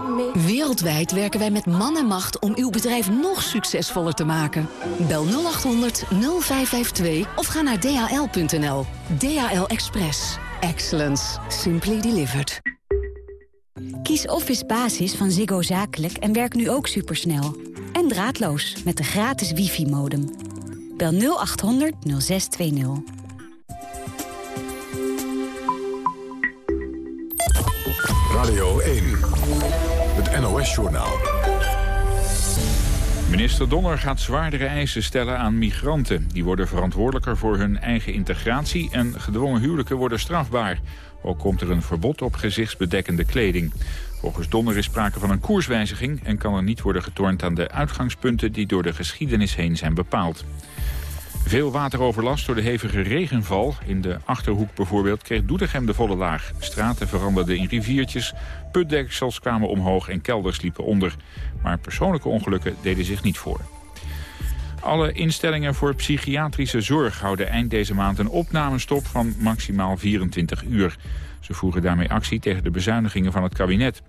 Wereldwijd werken wij met man en macht om uw bedrijf nog succesvoller te maken. Bel 0800 0552 of ga naar dhl.nl. DHL Express. Excellence. Simply delivered.
Kies Office Basis van Ziggo Zakelijk en werk nu ook supersnel. En draadloos met de gratis wifi-modem. Bel 0800 0620.
Radio 1. NOS-journaal.
Minister Donner gaat zwaardere eisen stellen aan migranten. Die worden verantwoordelijker voor hun eigen integratie... en gedwongen huwelijken worden strafbaar. Ook komt er een verbod op gezichtsbedekkende kleding. Volgens Donner is sprake van een koerswijziging... en kan er niet worden getornd aan de uitgangspunten... die door de geschiedenis heen zijn bepaald. Veel wateroverlast door de hevige regenval. In de Achterhoek bijvoorbeeld kreeg Doetinchem de volle laag. Straten veranderden in riviertjes, putdeksels kwamen omhoog en kelders liepen onder. Maar persoonlijke ongelukken deden zich niet voor. Alle instellingen voor psychiatrische zorg houden eind deze maand een opnamestop van maximaal 24 uur. Ze voeren daarmee actie tegen de bezuinigingen van het kabinet.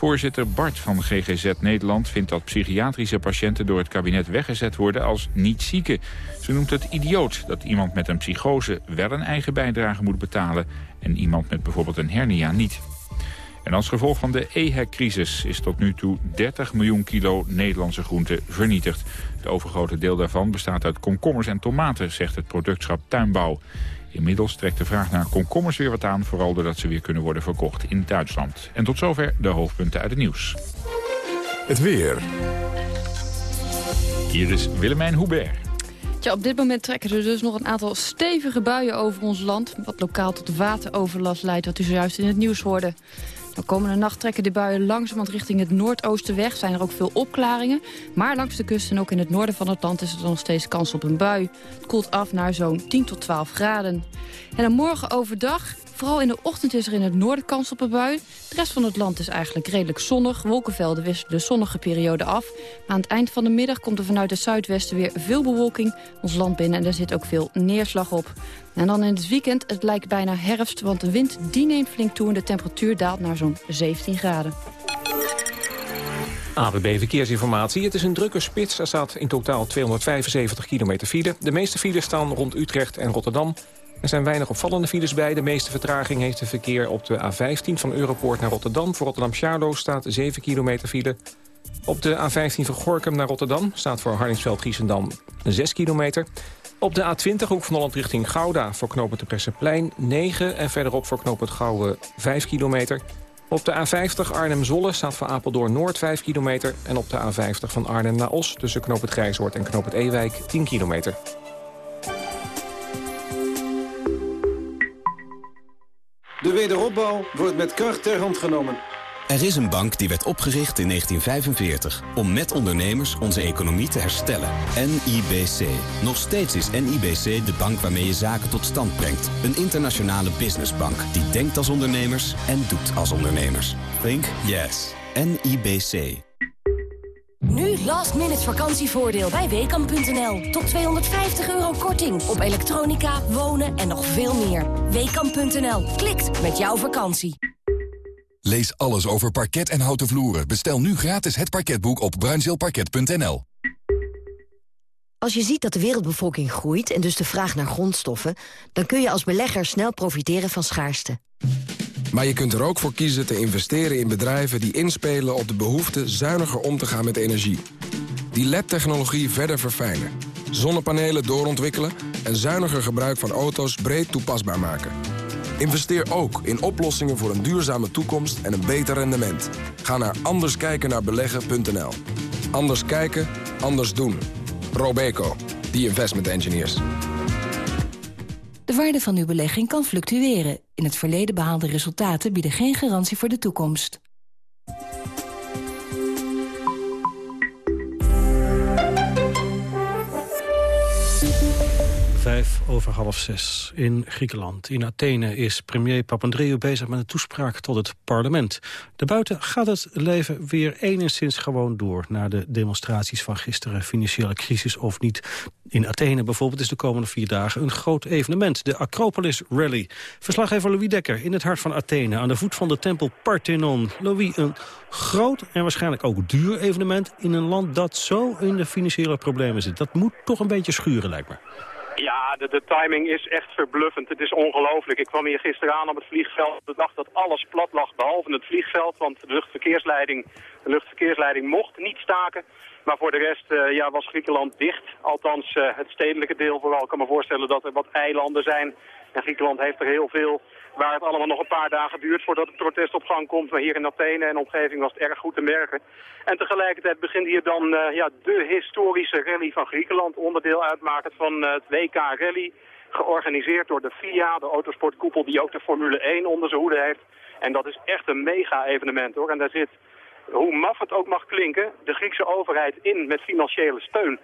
Voorzitter Bart van GGZ Nederland vindt dat psychiatrische patiënten door het kabinet weggezet worden als niet zieken. Ze noemt het idioot dat iemand met een psychose wel een eigen bijdrage moet betalen en iemand met bijvoorbeeld een hernia niet. En als gevolg van de EHEC-crisis is tot nu toe 30 miljoen kilo Nederlandse groenten vernietigd. Het overgrote deel daarvan bestaat uit komkommers en tomaten, zegt het productschap Tuinbouw. Inmiddels trekt de vraag naar komkommers weer wat aan... vooral doordat ze weer kunnen worden verkocht in Duitsland. En tot zover de hoofdpunten uit het nieuws.
Het weer.
Hier is Willemijn Hubert.
Tja, op dit moment trekken er dus nog een aantal stevige buien over ons land... wat lokaal tot wateroverlast leidt, wat u zojuist in het nieuws hoorde. De komende nacht trekken de buien langzamerhand richting het noordoosten weg. Zijn er ook veel opklaringen. Maar langs de kust en ook in het noorden van het land is er nog steeds kans op een bui. Het koelt af naar zo'n 10 tot 12 graden. En dan morgen overdag Vooral in de ochtend is er in het noorden kans op een bui. De rest van het land is eigenlijk redelijk zonnig. Wolkenvelden wisselen de zonnige periode af. Aan het eind van de middag komt er vanuit het zuidwesten weer veel bewolking ons land binnen. En er zit ook veel neerslag op. En dan in het weekend, het lijkt bijna herfst, want de wind die neemt flink toe... en de temperatuur daalt naar zo'n 17 graden.
ABB Verkeersinformatie. Het is een drukke spits. Er staat in totaal 275 kilometer file. De meeste files staan rond Utrecht en Rotterdam. Er zijn weinig opvallende files bij. De meeste vertraging heeft de verkeer op de A15 van Europoort naar Rotterdam. Voor Rotterdam-Charlo staat 7 kilometer file. Op de A15 van Gorkum naar Rotterdam staat voor Hardingsveld-Giessendam 6 kilometer. Op de A20 hoek van Holland richting Gouda voor knooppunt de Presseplein 9... en verderop voor knooppunt Gouwen 5 kilometer. Op de A50 Arnhem-Zolle staat voor Apeldoorn Noord 5 kilometer... en op de A50 van Arnhem naar Os tussen knooppunt Grijshoort en knooppunt Ewijk 10 kilometer.
De wederopbouw wordt met kracht ter hand genomen.
Er is een bank die werd opgericht in 1945 om met ondernemers onze economie te herstellen. NIBC. Nog steeds is NIBC de bank waarmee je zaken tot stand brengt. Een internationale businessbank die denkt als ondernemers en doet als ondernemers. Think yes. NIBC.
Nu last minute vakantievoordeel bij Weekamp.nl. Tot 250 euro korting op elektronica, wonen en nog veel meer. Weekamp.nl. Klikt met jouw vakantie.
Lees alles over parket en houten vloeren. Bestel nu gratis het parketboek op bruinzeelparket.nl.
Als je ziet dat de wereldbevolking groeit en dus de vraag naar grondstoffen... dan kun je als belegger snel profiteren van schaarste.
Maar je kunt er ook voor kiezen te investeren in bedrijven die inspelen op de behoefte zuiniger om te gaan met energie. Die LED-technologie verder verfijnen. Zonnepanelen doorontwikkelen en zuiniger gebruik van auto's breed toepasbaar maken. Investeer ook in oplossingen voor een duurzame toekomst en een beter rendement. Ga naar anderskijkennaarbeleggen.nl. Anders kijken, anders doen. Robeco, the investment engineers.
De waarde van uw belegging kan fluctueren. In het verleden behaalde resultaten bieden geen garantie voor de toekomst.
Over half zes in Griekenland. In Athene is premier Papandreou bezig met een toespraak tot het parlement. Daarbuiten gaat het leven weer enigszins gewoon door... na de demonstraties van gisteren, financiële crisis of niet. In Athene bijvoorbeeld is de komende vier dagen een groot evenement. De Acropolis Rally. Verslaggever Louis Dekker in het hart van Athene... aan de voet van de tempel Parthenon. Louis, een groot en waarschijnlijk ook duur evenement... in een land dat zo in de financiële problemen zit. Dat moet toch een beetje schuren, lijkt me.
Ja, de, timing is echt verbluffend. Het is ongelooflijk. Ik kwam hier gisteren aan op het vliegveld. De dag dat alles plat lag, behalve het vliegveld. Want de luchtverkeersleiding, de luchtverkeersleiding mocht niet staken. Maar voor de rest uh, ja, was Griekenland dicht. Althans, uh, het stedelijke deel vooral. Ik kan me voorstellen dat er wat eilanden zijn. En Griekenland heeft er heel veel waar het allemaal nog een paar dagen duurt voordat het protest op gang komt. Maar hier in Athene en omgeving was het erg goed te merken. En tegelijkertijd begint hier dan uh, ja, de historische rally van Griekenland. Onderdeel uitmakend van het WK Rally. Georganiseerd door de FIA, de autosportkoepel die ook de Formule 1 onder zijn hoede heeft. En dat is echt een mega evenement hoor. En daar zit hoe maf het ook mag klinken, de Griekse overheid in met financiële steun.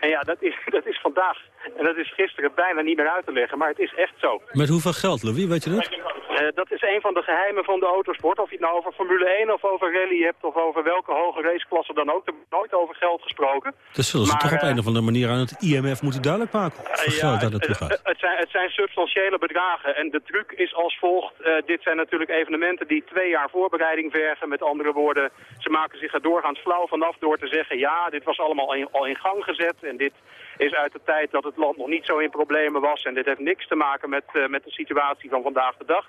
En ja, dat is, dat is vandaag en dat is gisteren bijna niet meer uit te leggen, maar het is echt zo.
Met hoeveel geld, Louis, weet je dat?
Uh, dat is een van de geheimen van de autosport. Of je het nou over Formule 1 of over rally hebt of over welke hoge raceklasse dan ook. Er wordt nooit over geld gesproken.
Dat zullen ze maar, toch op een of andere manier aan het IMF moeten duidelijk maken. Uh, geld daar naartoe gaat.
Het, zijn, het zijn substantiële bedragen. En de truc is als volgt. Uh, dit zijn natuurlijk evenementen die twee jaar voorbereiding vergen. Met andere woorden, ze maken zich er doorgaans flauw vanaf door te zeggen... ja, dit was allemaal al in gang gezet en dit is uit de tijd dat het land nog niet zo in problemen was. En dit heeft niks te maken met, uh, met de situatie van vandaag de dag.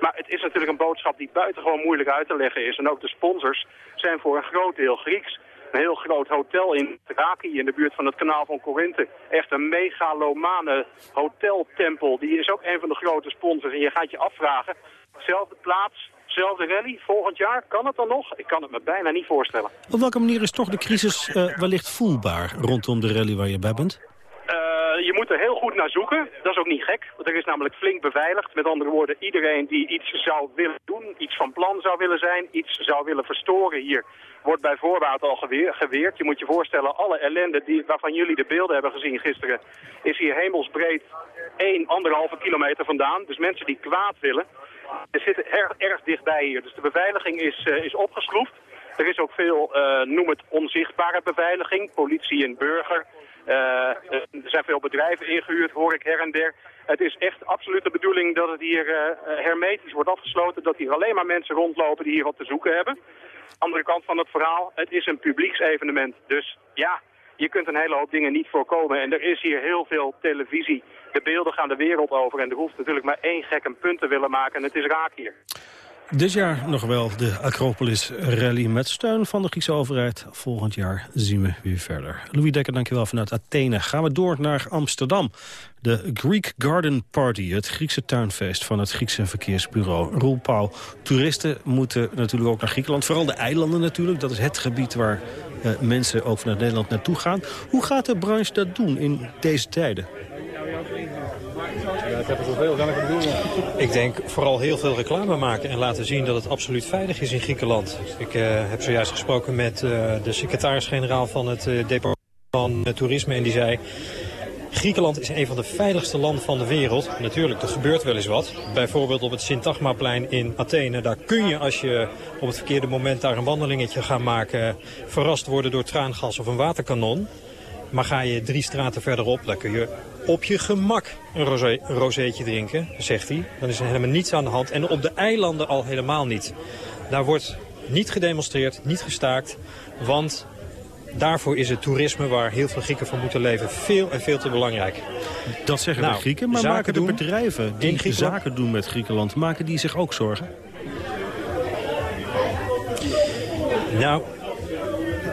Maar het is natuurlijk een boodschap die buitengewoon moeilijk uit te leggen is. En ook de sponsors zijn voor een groot deel Grieks. Een heel groot hotel in Thrakii in de buurt van het kanaal van Korinthe. Echt een megalomane hoteltempel. Die is ook een van de grote sponsors. En je gaat je afvragen, dezelfde plaats, dezelfde rally volgend jaar, kan het dan nog? Ik kan het me bijna niet voorstellen.
Op welke manier is toch de crisis uh, wellicht voelbaar rondom de rally waar je bij bent?
Uh, je moet er heel goed naar zoeken. Dat is ook niet gek, want er is namelijk flink beveiligd. Met andere woorden, iedereen die iets zou willen doen, iets van plan zou willen zijn, iets zou willen verstoren hier, wordt bij voorbaat al geweer, geweerd. Je moet je voorstellen, alle ellende die, waarvan jullie de beelden hebben gezien gisteren, is hier hemelsbreed 1, anderhalve kilometer vandaan. Dus mensen die kwaad willen, er zitten erg, erg dichtbij hier. Dus de beveiliging is, uh, is opgeschroefd. Er is ook veel, uh, noem het onzichtbare beveiliging, politie en burger. Uh, er zijn veel bedrijven ingehuurd, hoor ik her en der. Het is echt absoluut de bedoeling dat het hier uh, hermetisch wordt afgesloten. Dat hier alleen maar mensen rondlopen die hier wat te zoeken hebben. Andere kant van het verhaal, het is een publieksevenement. Dus ja, je kunt een hele hoop dingen niet voorkomen. En er is hier heel veel televisie. De beelden gaan de wereld over. En er hoeft natuurlijk maar één gek een punt te willen maken. En het is raak hier.
Dit jaar nog wel de Acropolis Rally met steun van de Griekse overheid. Volgend jaar zien we weer verder. Louis Dekker, dankjewel vanuit Athene. Gaan we door naar Amsterdam. De Greek Garden Party, het Griekse tuinfeest van het Griekse verkeersbureau Roel Pauw. Toeristen moeten natuurlijk ook naar Griekenland, vooral de eilanden natuurlijk. Dat is het gebied waar uh, mensen ook vanuit Nederland naartoe gaan. Hoe gaat de branche dat doen in deze tijden?
Ik heb er zoveel, kan ik bedoelen? Ik denk vooral heel veel reclame maken en laten zien dat het absoluut veilig is in Griekenland. Ik uh, heb zojuist gesproken met uh, de secretaris-generaal van het uh, departement van Toerisme en die zei... Griekenland is een van de veiligste landen van de wereld. Natuurlijk, er gebeurt wel eens wat. Bijvoorbeeld op het Syntagmaplein in Athene. Daar kun je, als je op het verkeerde moment daar een wandelingetje gaat maken... verrast worden door traangas of een waterkanon. Maar ga je drie straten verderop, dan kun je op je gemak een rosé, rozeetje drinken, zegt hij. Dan is er helemaal niets aan de hand. En op de eilanden al helemaal niet. Daar wordt niet gedemonstreerd, niet gestaakt. Want daarvoor is het toerisme waar heel veel Grieken van moeten leven veel en veel te belangrijk.
Dat zeggen
Nou,
de Grieken, maar maken de
doen
bedrijven die zaken doen met Griekenland... maken die zich ook zorgen?
Nou,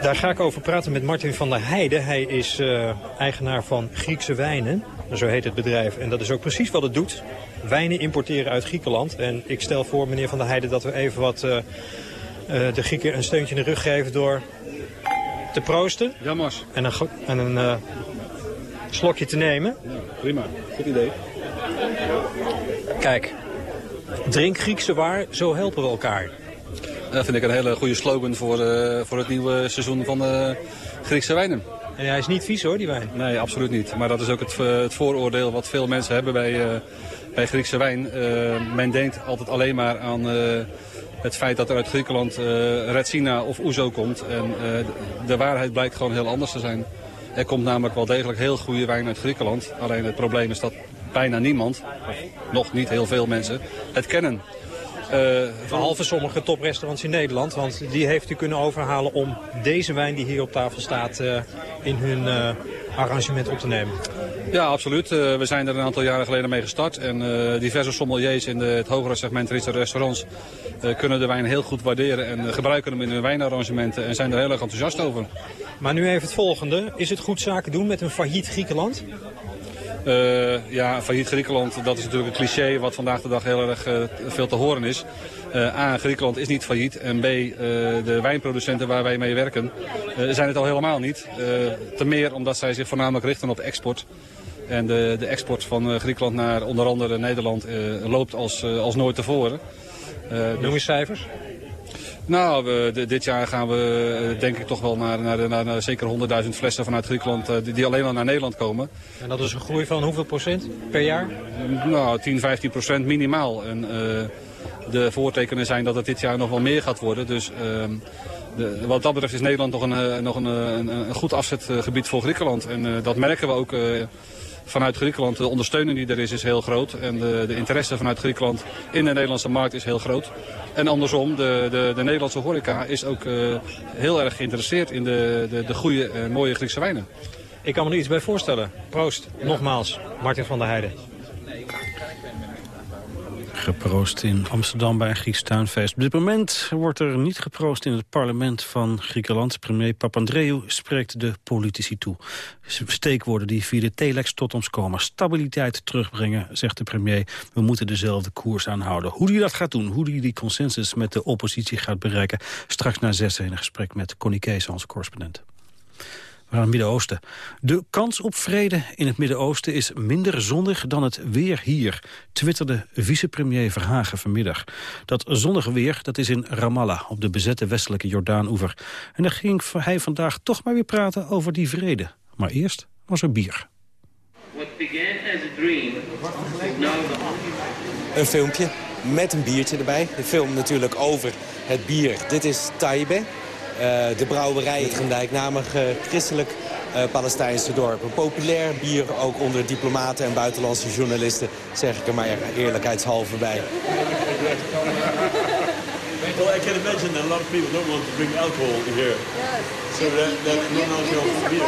daar ga ik over praten met Martin van der Heijden. Hij is eh, eigenaar van Griekse Wijnen. Zo heet het bedrijf. En dat is ook precies wat het doet. Wijnen importeren uit Griekenland. En ik stel voor, meneer van der Heijden, dat we even wat eh, eh, de Grieken een steuntje in de rug geven door te proosten.
Jammers.
En een, en een slokje te nemen.
Prima, goed idee.
Kijk, drink Griekse waar, zo helpen we elkaar.
Dat vind ik een hele goede slogan voor, eh, voor het nieuwe seizoen van de Griekse wijnen.
En hij is niet vies hoor, die wijn.
Nee, absoluut niet. Maar dat is ook het, eh, het vooroordeel wat veel mensen hebben bij, eh, bij Griekse wijn. Eh, men denkt altijd alleen maar aan eh, het feit dat er uit Griekenland eh Retsina of Ouzo komt. En eh, de waarheid blijkt gewoon heel anders te zijn. Er komt namelijk wel degelijk heel goede wijn uit Griekenland. Alleen het probleem is dat bijna niemand, of nog niet heel veel mensen, het kennen. Eh,
Behalve sommige toprestaurants in Nederland. Want die heeft u kunnen overhalen om deze wijn die hier op tafel staat eh, in hun eh, arrangement op te nemen.
Ja, absoluut. We zijn er een aantal jaren geleden mee gestart. En diverse sommeliers in de, het hogere segment restaurants kunnen de wijn heel goed waarderen. En gebruiken hem in hun wijnarrangementen en zijn er heel erg enthousiast over.
Maar nu even het volgende. Is het goed zaken doen met een failliet Griekenland?
Eh, ja, failliet Griekenland, dat is natuurlijk een cliché wat vandaag de dag heel erg eh, veel te horen is. Eh, A, Griekenland is niet failliet. En B, de wijnproducenten waar wij mee werken zijn het al helemaal niet. Te meer omdat zij zich voornamelijk richten op export. En de, de export van Griekenland naar onder andere Nederland loopt als, als nooit tevoren.
Noem eens cijfers.
Nou, we, dit jaar gaan we eh, denk ik toch wel naar, naar, naar, naar zeker 100.000 flessen vanuit Griekenland eh, die, die alleen al naar Nederland komen.
En dat is een groei van hoeveel procent per jaar?
Nou, 10, 15 procent minimaal. En eh, de voortekenen zijn dat het dit jaar nog wel meer gaat worden. Dus ehm, de, wat dat betreft is Nederland nog een, eh, nog een, eh, een, een goed afzetgebied voor Griekenland. En eh, dat merken we ook eh, vanuit Griekenland. De ondersteuning die er is, is heel groot. En de, de interesse vanuit Griekenland in de Nederlandse markt is heel groot. En andersom, de, de, de Nederlandse horeca is ook eh, heel erg geïnteresseerd in de, de, de goede en mooie Griekse wijnen.
Ik kan me er iets bij voorstellen. Proost. Nogmaals, Martin van der Heijden.
Geproost in Amsterdam bij een Grieks tuinfeest. Op dit moment wordt er niet geproost in het parlement van Griekenland. Premier Papandreou spreekt de politici toe. Steekwoorden die via de telex tot ons komen. Stabiliteit terugbrengen, zegt de premier. We moeten dezelfde koers aanhouden. Hoe hij dat gaat doen, hoe hij die consensus met de oppositie gaat bereiken... straks na zes in een gesprek met Connie Kees, onze correspondent. Naar het Midden-Oosten. De kans op vrede in het Midden-Oosten is minder zonnig dan het weer hier, twitterde vicepremier Verhagen vanmiddag. Dat zonnige weer dat is in Ramallah, op de bezette westelijke Jordaan-oever. En daar ging hij vandaag toch maar weer praten over die vrede. Maar eerst was er bier.
What began as a dream is now the
Een filmpje met een biertje erbij. De film natuurlijk over het bier. Dit is Taibe, de brouwerij, het gelijknamige christelijk eh, Palestijnse dorp. Een populair bier, ook onder diplomaten en buitenlandse journalisten, zeg ik er maar eerlijkheidshalve bij.
Well, I can imagine that a lot of people don't want to bring alcohol here. So that, that not alcohol beer.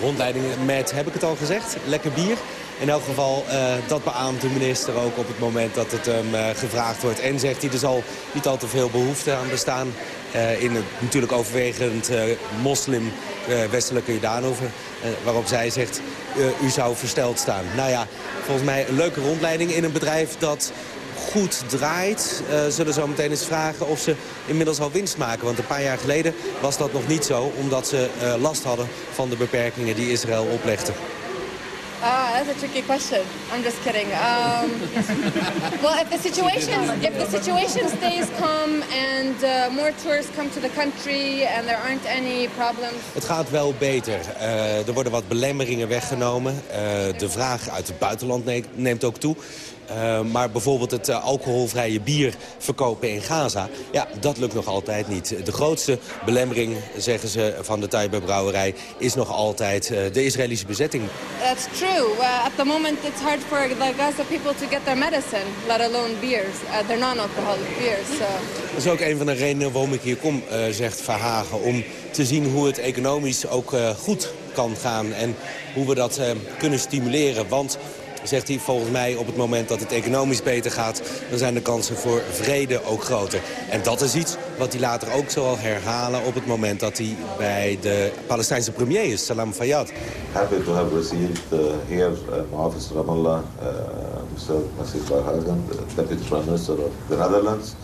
Rondleiding met, heb ik het al gezegd, lekker bier. In elk geval, eh, dat beaamt de minister ook op het moment dat het hem eh, gevraagd wordt. En zegt hij, er zal niet al te veel behoefte aan bestaan. Eh, in het natuurlijk overwegend eh, moslim eh, westelijke Jordaanover. waarop zij zegt, u zou versteld staan. Nou ja, volgens mij een leuke rondleiding in een bedrijf dat goed draait. Eh, zullen zo meteen eens vragen of ze inmiddels al winst maken. Want een paar jaar geleden was dat nog niet zo. Omdat ze last hadden van de beperkingen die Israël oplegde.
Uh,
that's a tricky question. I'm just kidding. Um, well, if the situation if the situation stays calm and uh, more tourists come to the country and there aren't any problems.
Het gaat wel beter. Uh, er worden wat belemmeringen weggenomen. Uh, de vraag uit het buitenland neemt ook toe. Uh, maar bijvoorbeeld het uh, alcoholvrije bier verkopen in Gaza... ja, dat lukt nog altijd niet. De grootste belemmering, zeggen ze van de Taiba brouwerij... is nog altijd uh, de Israëlische bezetting.
That's true. at the moment it's hard for the Gaza people to get their medicine... let alone beers, their non-alcoholic beers. So.
Dat is ook een van de redenen waarom ik hier kom, zegt Verhagen... om te zien hoe het economisch ook goed kan gaan... en hoe we dat kunnen stimuleren. Want zegt hij volgens mij op het moment dat het economisch beter gaat... dan zijn de kansen voor vrede ook groter. En dat is iets wat hij later ook zal herhalen op het moment dat hij bij de Palestijnse premier is, Salam Fayyad.
Happy to have received here Ramallah, uh, Mr. Nasir Barhagen, the deputy prime minister of the Netherlands.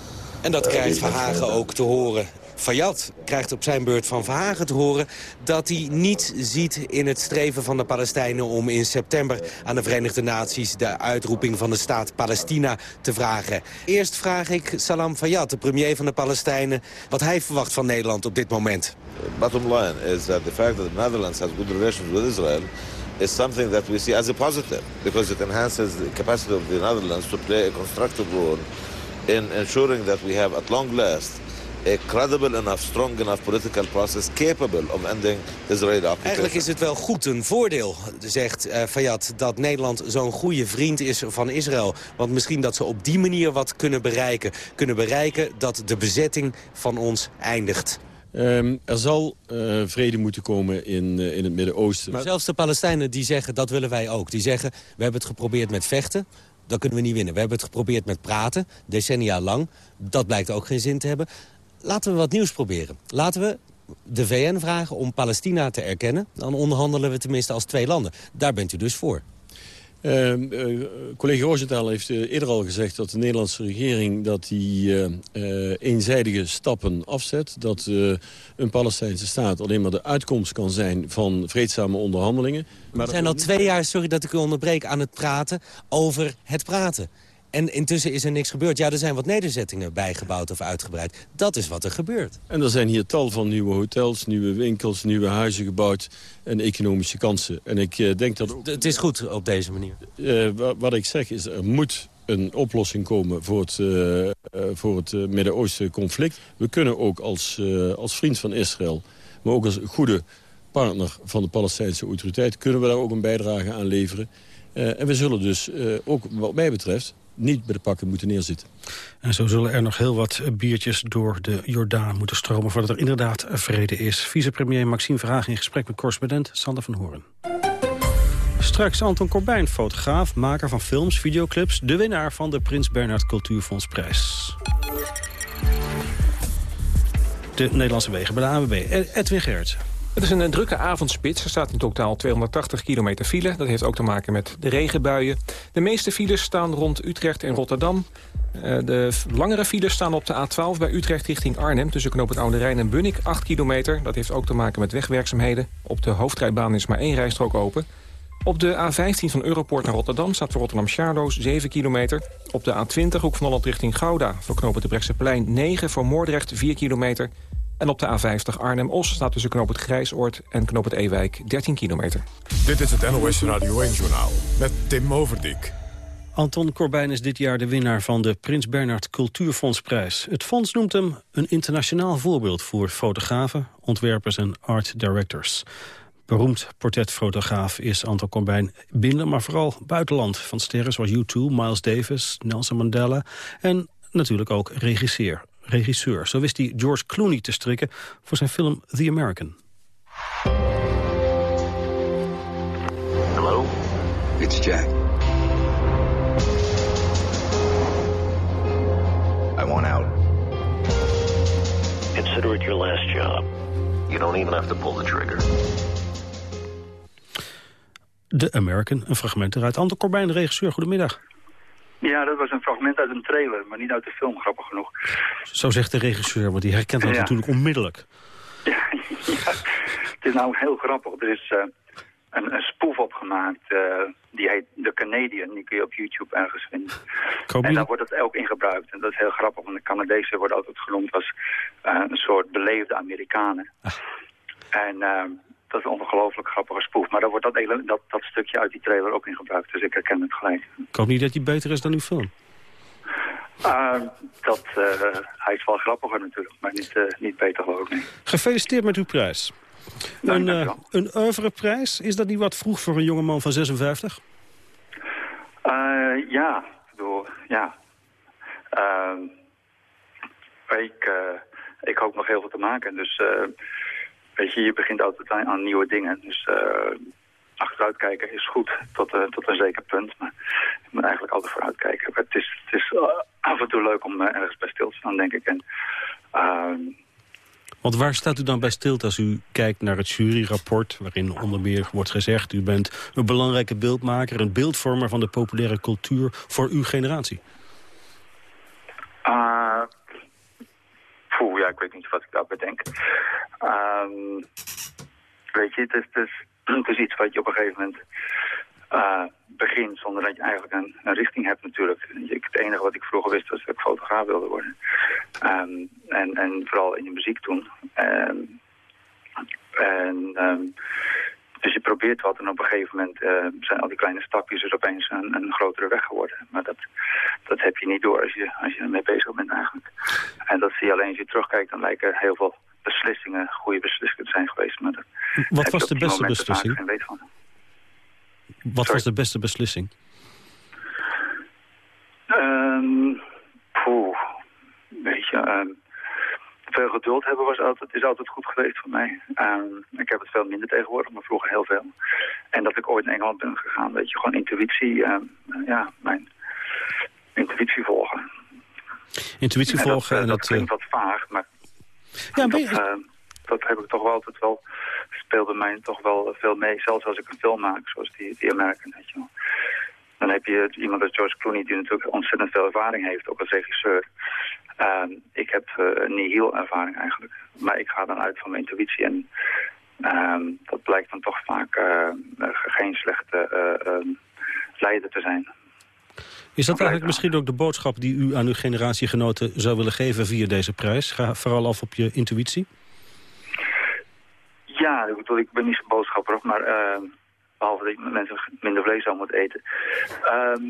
En dat krijgt Verhagen ook te horen Fayyad krijgt op zijn beurt van Verhagen te horen... dat hij niet ziet in het streven van de Palestijnen om in september aan de Verenigde Naties... de uitroeping van de staat Palestina te vragen. Eerst vraag ik Salam Fayyad, de premier van de Palestijnen... wat hij verwacht van Nederland op dit moment.
Bottom line is that the fact that the Netherlands has good relations with Israel is something that we see as a positive because it enhances the capacity of the Netherlands to play a constructive role in ensuring that we have at long last a credible enough, strong enough political process capable of ending Israeli occupation.
Eigenlijk is het wel goed een voordeel, zegt uh, Fayyad, dat Nederland zo'n goede vriend is van Israël. Want misschien dat ze op die manier wat kunnen bereiken. Kunnen bereiken dat de bezetting van ons eindigt.
Um, er zal uh, vrede moeten komen in, uh, in het Midden-Oosten.
Maar zelfs de Palestijnen die zeggen, dat willen wij ook. Die zeggen, we hebben het geprobeerd met vechten dan kunnen we niet winnen. We hebben het geprobeerd met praten, decennia lang. Dat blijkt ook geen zin te hebben laten we wat nieuws proberen. Laten we de VN vragen om Palestina te erkennen. Dan onderhandelen we tenminste als twee landen. Daar bent u dus voor.
Uh, uh, collega Roosentaal heeft uh, eerder al gezegd dat de Nederlandse regering dat die eenzijdige stappen afzet. Dat een Palestijnse staat alleen maar de uitkomst kan zijn van vreedzame onderhandelingen.
Maar we zijn al twee jaar, sorry dat ik u onderbreek, aan het praten over het praten. En intussen is er niks gebeurd. Ja, er zijn wat nederzettingen bijgebouwd of uitgebreid. Dat is wat er gebeurt.
En er zijn hier tal van nieuwe hotels, nieuwe winkels, nieuwe huizen gebouwd... en economische kansen. En ik uh, denk dat...
Het is goed op deze manier.
Uh, wat ik zeg is, er moet een oplossing komen voor het, uh, voor het Midden-Oosten conflict. We kunnen ook als, als vriend van Israël, maar ook als goede partner van de Palestijnse autoriteit... kunnen we daar ook een bijdrage aan leveren. en we zullen dus ook, wat mij betreft niet bij de pakken moeten neerzitten.
En zo zullen er nog heel wat biertjes door de Jordaan moeten stromen... voordat er inderdaad vrede is. Vicepremier Maxime Verhagen in gesprek met correspondent Sander van Hoorn. Straks Anton Corbijn, fotograaf, maker van films, videoclips... de winnaar van de Prins Bernhard Cultuurfondsprijs. De Nederlandse wegen bij de AWB. Edwin Gerritsen.
Het is een drukke avondspits. Er staat in totaal 280 kilometer file. Dat heeft ook te maken met de regenbuien. De meeste files staan rond Utrecht en Rotterdam. Eh, de langere files staan op de A12 bij Utrecht richting Arnhem... tussen knoop het en Bunnik, 8 kilometer. Dat heeft ook te maken met wegwerkzaamheden. Op de hoofdrijbaan is maar één rijstrook open. Op de A15 van Europoort naar Rotterdam staat voor Rotterdam-Charloes 7 kilometer. Op de A20 hoek van Holland richting Gouda voor knopen de Brechtseplein 9, voor Moordrecht 4 kilometer. En op de A50 Arnhem-Os staat tussen knoop het Grijsoord en knoop het Ewijk 13 kilometer.
Dit is het NOS Radio 1-journaal met Tim Overdijk.
Anton Corbijn is dit jaar de winnaar van de Prins Bernhard Cultuurfondsprijs. Het fonds noemt hem een internationaal voorbeeld voor fotografen, ontwerpers en art directors. Beroemd portretfotograaf is Anton Corbijn binnen, maar vooral buitenland. Van sterren zoals U2, Miles Davis, Nelson Mandela en natuurlijk ook regisseur regisseur. Zo wist hij George Clooney te strikken voor zijn film The American.
Hello, it's Jack. I want out. Consider it your last job. You don't even have to pull the trigger.
The American, een fragment eruit. Anton Corbijn, regisseur, goedemiddag.
Ja, dat was een fragment uit een trailer, maar niet uit de film, grappig genoeg.
Zo zegt de regisseur, want die herkent dat natuurlijk onmiddellijk.
Ja, ja, het is nou heel grappig. Er is, uh, een, een spoef opgemaakt. eh, die heet The Canadian. Die kun je op YouTube ergens vinden. En daar wordt het ook in gebruikt. En dat is heel grappig, want de Canadezen worden altijd genoemd als eh, een soort beleefde Amerikanen. En eh, dat is een ongelooflijk grappige spoef. Maar daar wordt dat, dat, dat stukje uit die trailer ook in gebruikt. Dus ik herken het gelijk.
Ik hoop niet dat die beter is dan uw film.
Uh, dat, eh, hij is wel grappiger natuurlijk, maar niet, eh, niet beter geloof ik.
Gefeliciteerd met uw prijs. Een, uh, een oeuvreprijs, is dat niet wat vroeg voor een jongeman van 56?
Uh, ja, ik bedoel, ja. Uh, ik, uh, ik hoop nog heel veel te maken. Dus uh, weet je, je begint altijd aan, nieuwe dingen. Dus uh, achteruitkijken is goed tot, uh, tot een zeker punt. Maar ik moet eigenlijk altijd vooruitkijken. Het is, het is uh, af en toe leuk om ergens bij stil te staan, denk ik. En, uh,
Want waar staat u dan bij stil als u kijkt naar het juryrapport... waarin onder meer wordt gezegd... u bent een belangrijke beeldmaker, een beeldvormer van de populaire cultuur... voor uw generatie?
Uh, poeh, ik weet niet wat ik daarbij denk. Um, weet je, het is, is, het iets wat je op een gegeven moment uh, begint... zonder dat je eigenlijk een, een richting hebt natuurlijk. Het enige wat ik vroeger wist was dat ik fotograaf wilde worden. Um, en, en vooral in de muziek toen. Um, en... Dus je probeert wat en op een gegeven moment uh, zijn al die kleine stapjes dus opeens een, een grotere weg geworden. Maar dat, dat heb je niet door als je, als je ermee bezig bent eigenlijk. En dat zie je alleen als je terugkijkt, dan lijken heel veel beslissingen goede beslissingen te zijn geweest. Maar dat
wat was de beste beslissing? Wat Sorry. was de beste beslissing?
Um, poeh, weet je... Um, veel altijd, is altijd goed geweest voor mij. Um, ik heb het veel minder tegenwoordig, maar vroeger heel veel. En dat ik ooit naar Engeland ben gegaan, weet je, gewoon intuïtie, um, ja, mijn intuïtie volgen.
Intuïtie volgen
en
dat...
En dat, dat klinkt wat vaag, maar
ja,
dat, je... uh, dat heb ik toch wel altijd wel, speelde mij toch wel veel mee. Zelfs als ik een film maak, zoals die, die American, weet je wel. Dan heb je iemand als George Clooney die natuurlijk ontzettend veel ervaring heeft, ook als regisseur. Uh, ik heb uh, nihil ervaring eigenlijk. Maar ik ga dan uit van mijn intuïtie. En uh, dat blijkt dan toch vaak uh, geen slechte leider te zijn.
Is dat eigenlijk misschien ook de boodschap die u aan uw generatiegenoten zou willen geven via deze prijs? Ga vooral af op je intuïtie?
Ja, ik bedoel, ik ben niet zo'n boodschapper, maar behalve dat ik mensen minder vlees zou moeten eten. Ehm,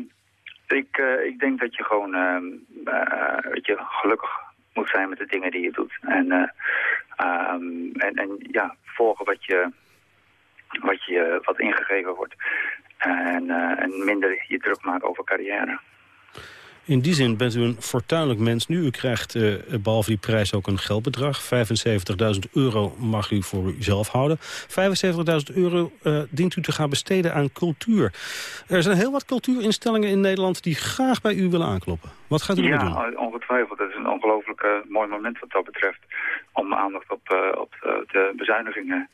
ik, uh, ik denk dat je gewoon uh, uh, weet je, gelukkig moet zijn met de dingen die je doet. En, um, en, en ja, volgen wat je, wat, je, wat ingegeven wordt. En, en minder je druk maken over carrière.
In die zin bent u een fortuinlijk mens nu. U krijgt uh, behalve die prijs ook een geldbedrag. 75.000 euro mag u voor uzelf houden. 75.000 euro uh, dient u te gaan besteden aan cultuur. Er zijn heel wat cultuurinstellingen in Nederland die graag bij u willen aankloppen. Wat gaat u
ja,
doen?
Ja, ongetwijfeld. Dat is een ongelooflijk uh, mooi moment wat dat betreft. Om aandacht op, op de, bezuinigingen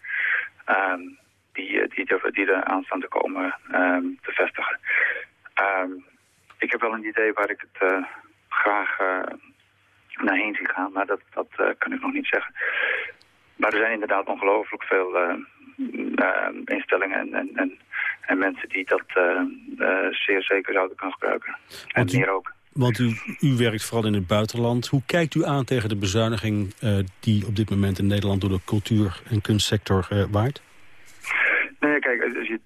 um, die, die, er, die er aan staan te komen um, te vestigen. Um, ik heb wel een idee waar ik het uh, graag uh, naar heen zie gaan, maar dat, dat uh, kan ik nog niet zeggen. Maar er zijn inderdaad ongelooflijk veel instellingen en, en, en, en, mensen die dat zeer zeker zouden kunnen gebruiken. En meer ook.
Want u, u werkt vooral in het buitenland. Hoe kijkt u aan tegen de bezuiniging die op dit moment in Nederland door de cultuur- en kunstsector waait?
Nee, kijk, als je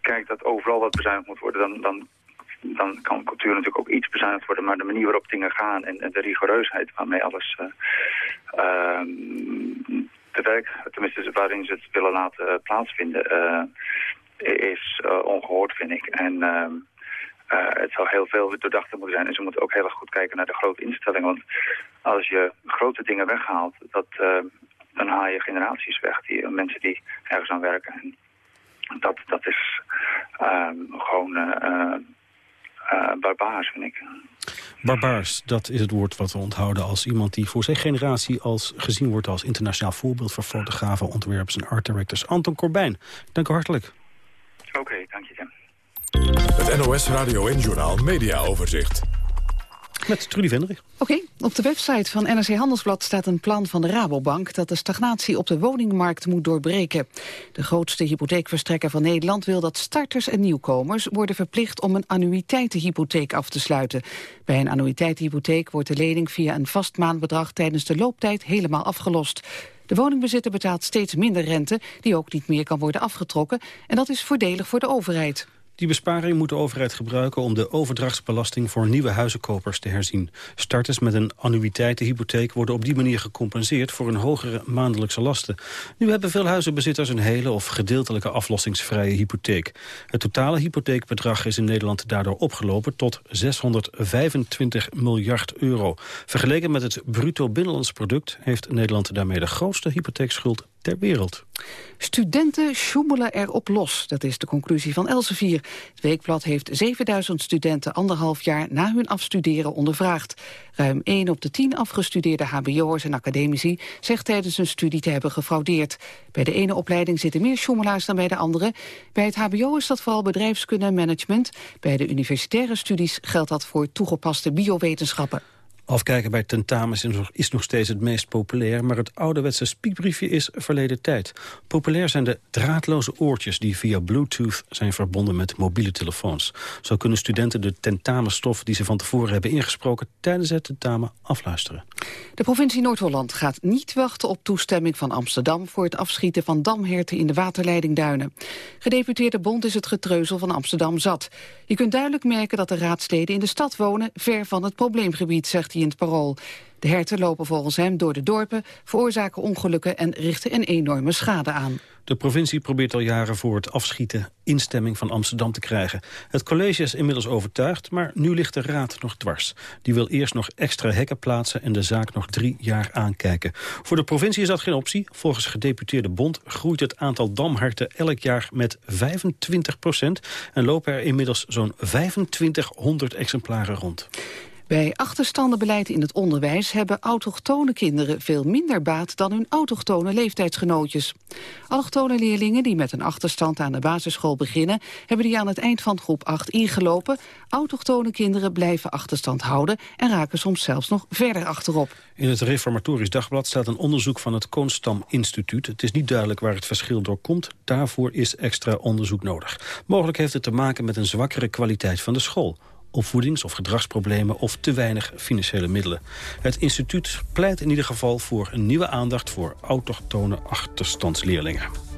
kijkt dat overal wat bezuinigd moet worden, dan, dan dan kan cultuur natuurlijk ook iets bezuinigd worden. Maar de manier waarop dingen gaan en, de rigoureusheid waarmee alles uh, uh, te werk, tenminste waarin ze het willen laten plaatsvinden, uh, is ongehoord, vind ik. En het zou heel veel doordachter moeten zijn. En ze moeten ook heel erg goed kijken naar de grote instellingen. Want als je grote dingen weghaalt, dat, dan haal je generaties weg. Die, mensen die ergens aan werken. En dat, dat is gewoon... Uh, barbaars, vind ik.
Barbaars, dat is het woord wat we onthouden als iemand die voor zijn generatie als, gezien wordt als internationaal voorbeeld voor fotografen, ontwerpers en art directors. Anton Corbijn, dank u hartelijk.
Oké, okay, dank je Tim.
Het NOS Radio en Journaal Media Overzicht.
Met Trudy Vendrig.
Oké, op de website van NRC Handelsblad staat een plan van de Rabobank... dat de stagnatie op de woningmarkt moet doorbreken. De grootste hypotheekverstrekker van Nederland wil dat starters en nieuwkomers... worden verplicht om een annuïteitenhypotheek af te sluiten. Bij een annuïteitenhypotheek wordt de lening via een vast maandbedrag... tijdens de looptijd helemaal afgelost. De woningbezitter betaalt steeds minder rente, die ook niet meer kan worden afgetrokken. En dat is voordelig voor de overheid.
Die besparing moet de overheid gebruiken om de overdrachtsbelasting voor nieuwe huizenkopers te herzien. Starters met een annuïteitenhypotheek worden op die manier gecompenseerd voor een hogere maandelijkse lasten. Nu hebben veel huizenbezitters een hele of gedeeltelijke aflossingsvrije hypotheek. Het totale hypotheekbedrag is in Nederland daardoor opgelopen tot 625 miljard euro. Vergeleken met het bruto binnenlands product heeft Nederland daarmee de grootste hypotheekschuld ter wereld.
Studenten sjoemelen erop los, dat is de conclusie van Elsevier. Het Weekblad heeft 7000 studenten anderhalf jaar na hun afstuderen ondervraagd. Ruim 1 op de 10 afgestudeerde hbo'ers en academici zegt tijdens een studie te hebben gefraudeerd. Bij de ene opleiding zitten meer sjoemelaars dan bij de andere. Bij het hbo is dat vooral bedrijfskunde en management. Bij de universitaire studies geldt dat voor toegepaste biowetenschappen.
Afkijken bij tentamens is nog steeds het meest populair... maar het ouderwetse spiekbriefje is verleden tijd. Populair zijn de draadloze oortjes die via Bluetooth zijn verbonden met mobiele telefoons. Zo kunnen studenten de tentamenstof die ze van tevoren hebben ingesproken... tijdens het tentamen afluisteren.
De provincie Noord-Holland gaat niet wachten op toestemming van Amsterdam... voor het afschieten van damherten in de waterleidingduinen. Gedeputeerde Bond is het getreuzel van Amsterdam zat. Je kunt duidelijk merken dat de raadsleden in de stad wonen... ver van het probleemgebied, zegt in het parool. De herten lopen volgens hem door de dorpen, veroorzaken ongelukken en richten een enorme schade aan.
De provincie probeert al jaren voor het afschieten instemming van Amsterdam te krijgen. Het college is inmiddels overtuigd, maar nu ligt de raad nog dwars. Die wil eerst nog extra hekken plaatsen en de zaak nog drie jaar aankijken. Voor de provincie is dat geen optie. Volgens gedeputeerde bond groeit het aantal damharten elk jaar met 25 procent... en lopen er inmiddels zo'n 2500 exemplaren rond.
Bij achterstandenbeleid in het onderwijs hebben autochtone kinderen veel minder baat dan hun autochtone leeftijdsgenootjes. Allochtone leerlingen die met een achterstand aan de basisschool beginnen, hebben die aan het eind van groep 8 ingelopen. Autochtone kinderen blijven achterstand houden en raken soms zelfs nog verder achterop.
In het Reformatorisch Dagblad staat een onderzoek van het Koonstam Instituut. Het is niet duidelijk waar het verschil door komt. Daarvoor is extra onderzoek nodig. Mogelijk heeft het te maken met een zwakkere kwaliteit van de school opvoedings- of gedragsproblemen of te weinig financiële middelen. Het instituut pleit in ieder geval voor een nieuwe aandacht voor autochtone achterstandsleerlingen.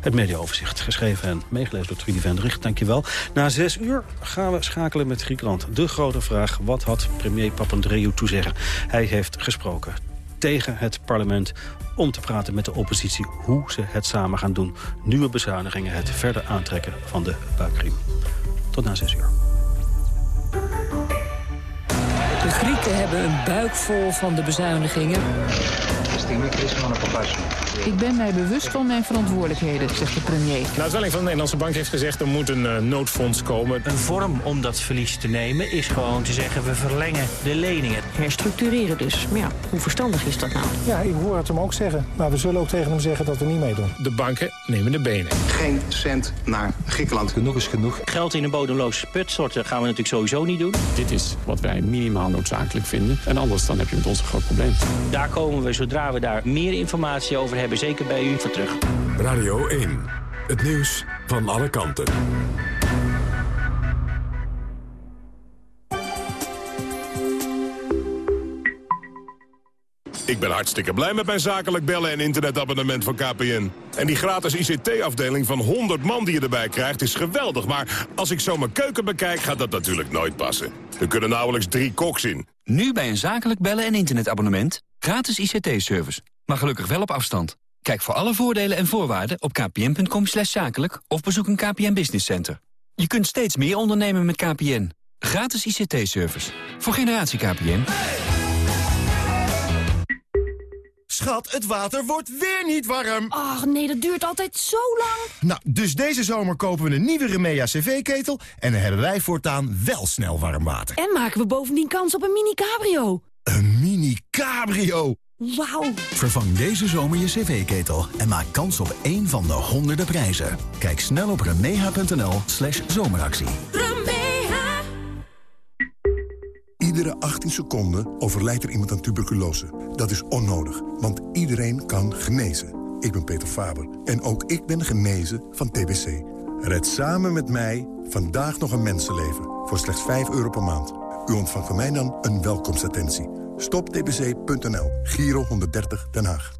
Het mediaoverzicht, geschreven en meegelezen door Trudy Vendrich. Dankjewel. Na zes uur gaan we schakelen met Griekenland. De grote vraag, wat had premier Papandreou toezeggen? Hij heeft gesproken tegen het parlement om te praten met de oppositie hoe ze het samen gaan doen. Nieuwe bezuinigingen, het verder aantrekken van de buikriem. Tot na zes uur.
De Grieken hebben een buik vol van de bezuinigingen. Ik ben mij bewust van mijn verantwoordelijkheden, zegt de premier.
Nou, de van de Nederlandse Bank heeft gezegd... er moet een uh, noodfonds komen.
Een vorm om dat verlies te nemen is gewoon te zeggen... we verlengen de leningen.
Herstructureren dus. Maar ja, hoe verstandig is dat nou?
Ja, ik hoor het hem ook zeggen. Maar we zullen ook tegen hem zeggen dat we niet meedoen.
De banken nemen de benen.
Geen cent naar Griekenland.
Genoeg is genoeg.
Geld in een bodemloze put storten gaan we natuurlijk sowieso niet doen.
Dit is wat wij minimaal noodzakelijk vinden. En anders dan heb je met ons een groot probleem.
Daar komen we, zodra we daar meer informatie over hebben, zeker bij u, voor terug.
Radio 1, het nieuws van alle kanten.
Ik ben hartstikke blij met mijn zakelijk bellen en internetabonnement van KPN. En die gratis ICT-afdeling van 100 man die je erbij krijgt is geweldig. Maar als ik zo mijn keuken bekijk, gaat dat natuurlijk nooit passen. Er kunnen nauwelijks drie koks in.
Nu bij een zakelijk bellen en internetabonnement. Gratis ICT-service. Maar gelukkig wel op afstand. Kijk voor alle voordelen en voorwaarden op kpn.com zakelijk... of bezoek een KPN Business Center. Je kunt steeds meer ondernemen met KPN. Gratis ICT-service. Voor generatie KPN.
Schat, het water wordt weer niet warm.
Ach nee, dat duurt altijd zo lang.
Nou, dus deze zomer kopen we een nieuwe Remea cv-ketel... en dan hebben wij voortaan wel snel warm water.
En maken we bovendien kans op een mini-cabrio.
Een mini-cabrio?
Wauw.
Vervang deze zomer je cv-ketel en maak kans op één van de honderden prijzen. Kijk snel op remeha.nl slash zomeractie.
Iedere 18 seconden overlijdt er iemand aan tuberculose. Dat is onnodig, want iedereen kan genezen. Ik ben Peter Faber en ook ik ben genezen van TBC. Red samen met mij vandaag nog een mensenleven voor slechts 5 euro per maand. U ontvangt van mij dan een welkomstattentie. Stoptbc.nl, Giro 130 Den Haag.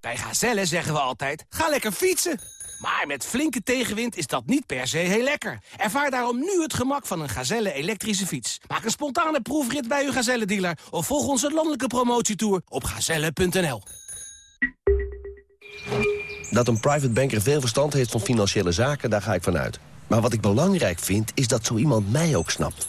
Bij Gazelle zeggen we altijd, ga lekker fietsen. Maar met flinke tegenwind is dat niet per se heel lekker. Ervaar daarom nu het gemak van een Gazelle elektrische fiets. Maak een spontane proefrit bij uw Gazelle-dealer... of volg onze landelijke promotietour op gazelle.nl.
Dat een private banker veel verstand heeft van financiële zaken, daar ga ik vanuit. Maar wat ik belangrijk vind, is dat zo iemand mij ook snapt.